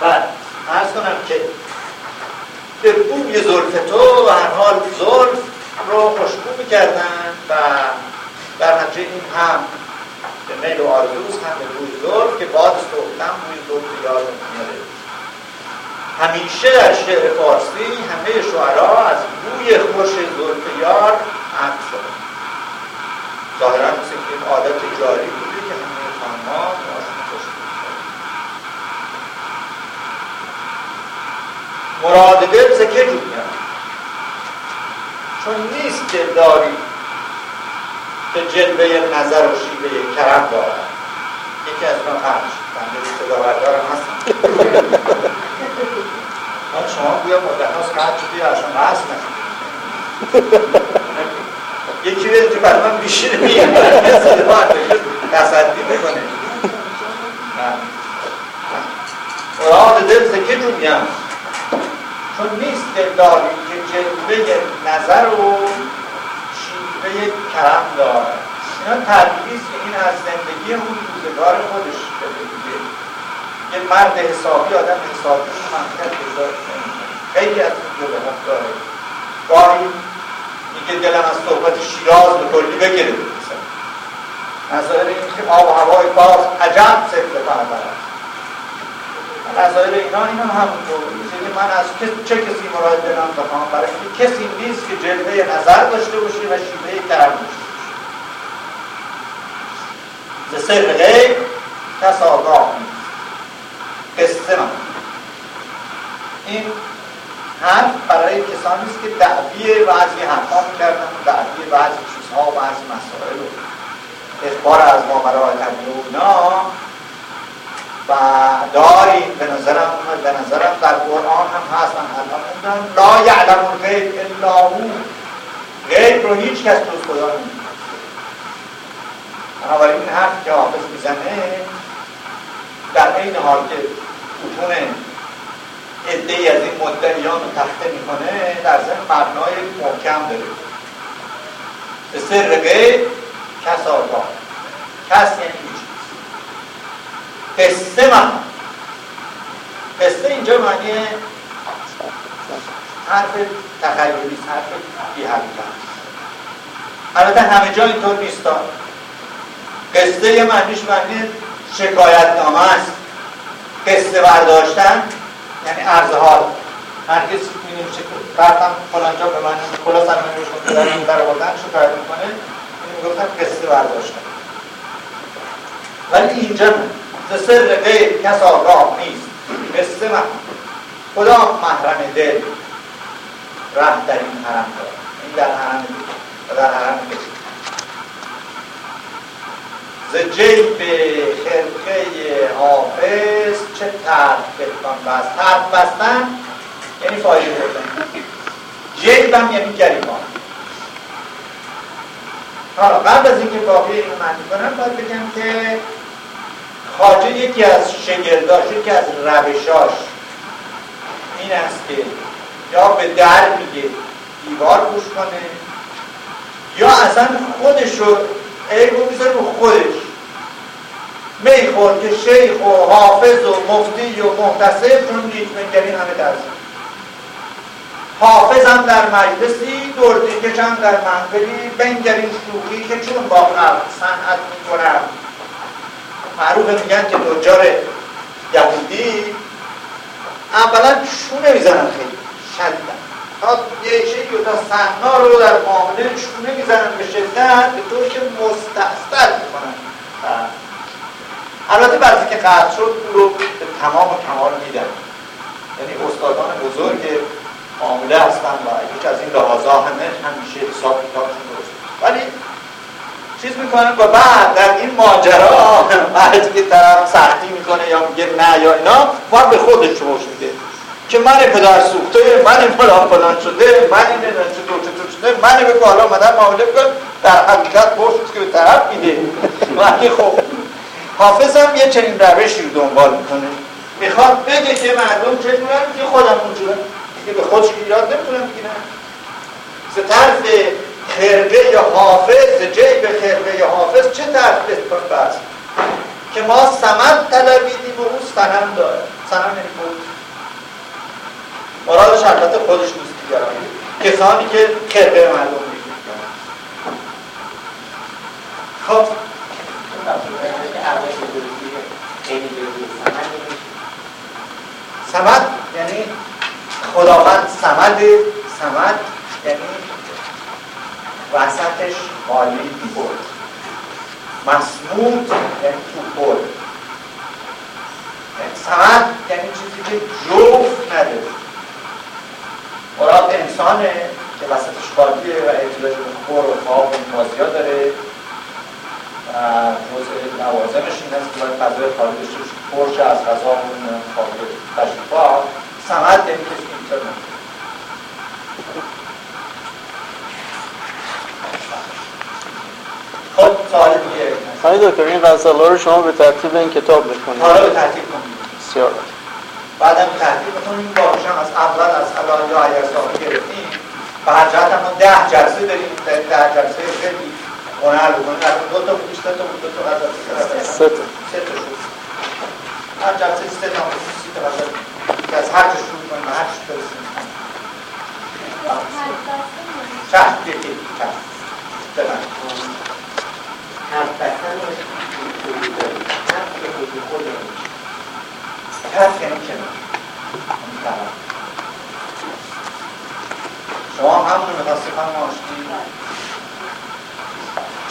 بعد ارز کنم که به بوی زلف تو و هر حال زلف رو خوشبو می‌کردن و در نتیجه این هم به میل و آرزوز هم به بوی زلف که باد صبحتن بوی زلف یاد میاره همیشه در شعر فارسی همه شعرها از بوی خوش زلف یار عقل شده. ظاهرا مثل که این عادت جاری بوده که همه خانمها ماشون خوش مراد دل زکه جویم چون نیست دلداری که جلوه نظر و شیوه کرم دارد یکی از من خرش بنده بردارم هستم. شما بویا مدت هاست هرچی بیا اصلا بحث یکی بیاد تو برای من بیشیر میگه. تصدی بکنه مراد دل زکه جو میگم چون نیست دلداری که جلوه نظر و شیوه کرم دارد اینا تدریس که این از زندگی اون روزگار خودش بده یه مرد حسابی آدم حسابی منطقه خیلی از این جلوه داره. گاهی میگه دلم از صحبت شیراز به کلی بگیره. نظایر این که آب و هوای باز عجب سفر پربرد نظایر اینا این هم همونطور که من از چه کسی مراد دلم بخوام برای اینکه کسی نیست که جلوه نظر داشته باشه و شیوه کرم داشته باشه. ز سر غیب کس آگاه نیست قصه این حرف برای کسانی است که دعوی بعضی حرفا می‌کردن و دعوی بعضی چیزها و بعضی مسائل و اخبار از ماورای طبیعه و اینا و داریم به نظرم به نظرم در قرآن هم هستن الان لا یعلم الغیب الا هو. غیب رو هیچ کس جز خدا نمی‌دونه. بنابراین این حرف که حافظ می‌زنه در این حال که اتون ای از این مدعیان رو تخته می‌کنه در ضمن مبنای محکم داره. به سر غیب کس آگاه. کس یعنی قصه من قصه اینجا معنی حرف تخیلی حرف بی حقیقت البته همه جا اینطور نیستان قصه معنیش معنی شکایت نامه است. قصه برداشتن یعنی عرض حال هر کسی میدیم رفتم فلان جا به من کلا سر من در آوردن شکایت می‌کنه؟ این گفتم قصه برداشتن. ولی اینجا ز سر غیر کس آگاه نیست. قصه من خدا محرم دل رفت در این حرم دار این در حرم و در حرم کسی ز جیب خرقه حافظ چه ترد بتان بست؟ ترد بستن یعنی فایده بردن. جیبم یعنی گریبان. حالا قبل از اینکه باقی اینو معنی کنم باید بگم که خاجه یکی از شگرداش یکی از روشاش. این است که یا به در میگه دیوار گوش کنه. یا اصلا خودش رو عیب می‌ذاره رو خودش. میخور که شیخ و حافظ و مفتی و محتسب چون لیتمنگری همه درس. حافظم در مجلسی دردی کشم در منفلی بنگرین شوخی که چون با خلق صنعت می‌کنم. معروفه میگن که دجار یهودی. اولا چونه می‌زنن خیلی شدیدن تا یه شیعی تا سحنا رو در معامله چونه می‌زنن به شدت به طور که مستحصل می‌کنن. البته بعضی که قطع شد او رو به تمام و کمال میدن. یعنی استادان بزرگ معامله هستن و یک از این لحاظا همه همیشه حساب کتابشون درست. ولی چیز می‌کنن و بعد در این ماجرا بعد که طرف سختی می‌کنه یا میگه نه یا اینا ما به خودش روش میده. که من پدر سوخته من فلان فلان شده من این چطور شده من به حالا مدن معامله بکن در حقیقت برشت که به طرف میده. ولی خب حافظ هم یه چنین روشی رو دنبال می‌کنه. می‌خواد بگه که مردم چطورن که خودم اونجورن دیگه به خودش ایراد نمی‌تونم بگیرن ز طرف خرقه یا حافظ جیب خرقه یا حافظ چه طرف بسکن بس که ما سمت طلبیدیم و او سنم داره. سنم یعنی بود مرادش البته خودش نیست دیگران کسانی که خرقه مردم میگن خب. سمد یعنی خداوند سمد سمد یعنی وسطش خالی بود مسمود یعنی تو پر سمد یعنی چیزی که جفت نداره مراد انسانه که وسطش خالیه و احتیاج به خور و خواب و بازی داره. و جزء لوازمش این هست که باید فضای خالی داشته پرش از غذا و خواب تشریفات. سمد یعنی کسی اینطور خب سوال آقای دکتر این غزالا رو شما به ترتیب این کتاب بکنید. حالا به ترتیب کنید بسیار. بعدم ترتیب بکنیم باش هم از اول از الان یا اگر صاحب گرفتیم. و هر جهت هم ده جلسه داریم. ده جلسه خیلی هنر بکنیم از دو تا بود سه تا بود دو تا غزل سه تا سه تا. شد. هر جلسه سه تا بود سی تا غزل که از هر جا شروع کنیم هر چی برسیم. چشم یکی چشم. حرف بستن حرف به خود یعنی شما هم همون می‌خواستی خانم آشتی؟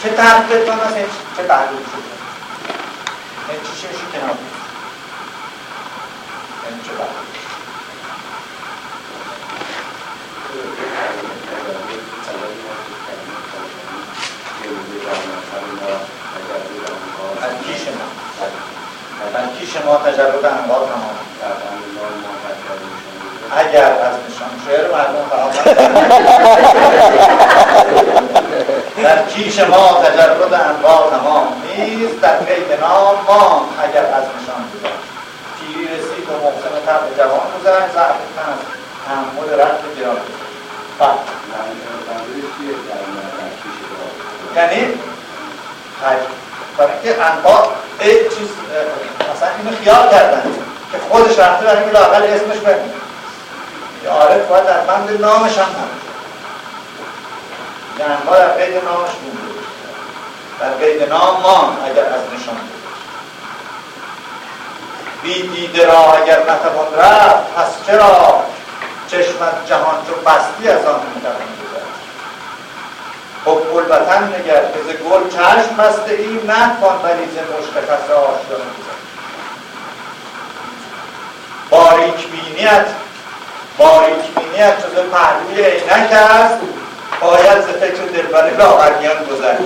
چه بتون هست یعنی چه تحلیل شده؟ یعنی چی میشه کنار یعنی چه تحلیل از کیش ما از کیش ما تجربه انوار تمام اگر از نشان شعر مردم در کیش ما تجربه انوار تمام نیست در قید نام ما اگر از نشان جدا پیری رسید و محسن طبع جوان گذشت ضعف تن از تحمل رد گران بله؟ یعنی خیلی برای اینکه انواع ای چیز مثلا اینو خیال کردن که خودش رفته برای اینکه لاقل اسمش بمونه یه عارف باید در بند نامش هم نباشه یه انواع در قید نامش مونده در قید نام مان اگر از نشان بود بی دیده را اگر نتوان رفت پس چرا چشمت جهان چو بستی از آن می‌توان گذشت خب گلبتن نگر که ز گل چشم بسته ای نتوان ولی ز مشت کس آشیانه باریک بینیت باریک بینیت جز پهلوی عینک است. باید ز فکر دلبر لاغریان گذشت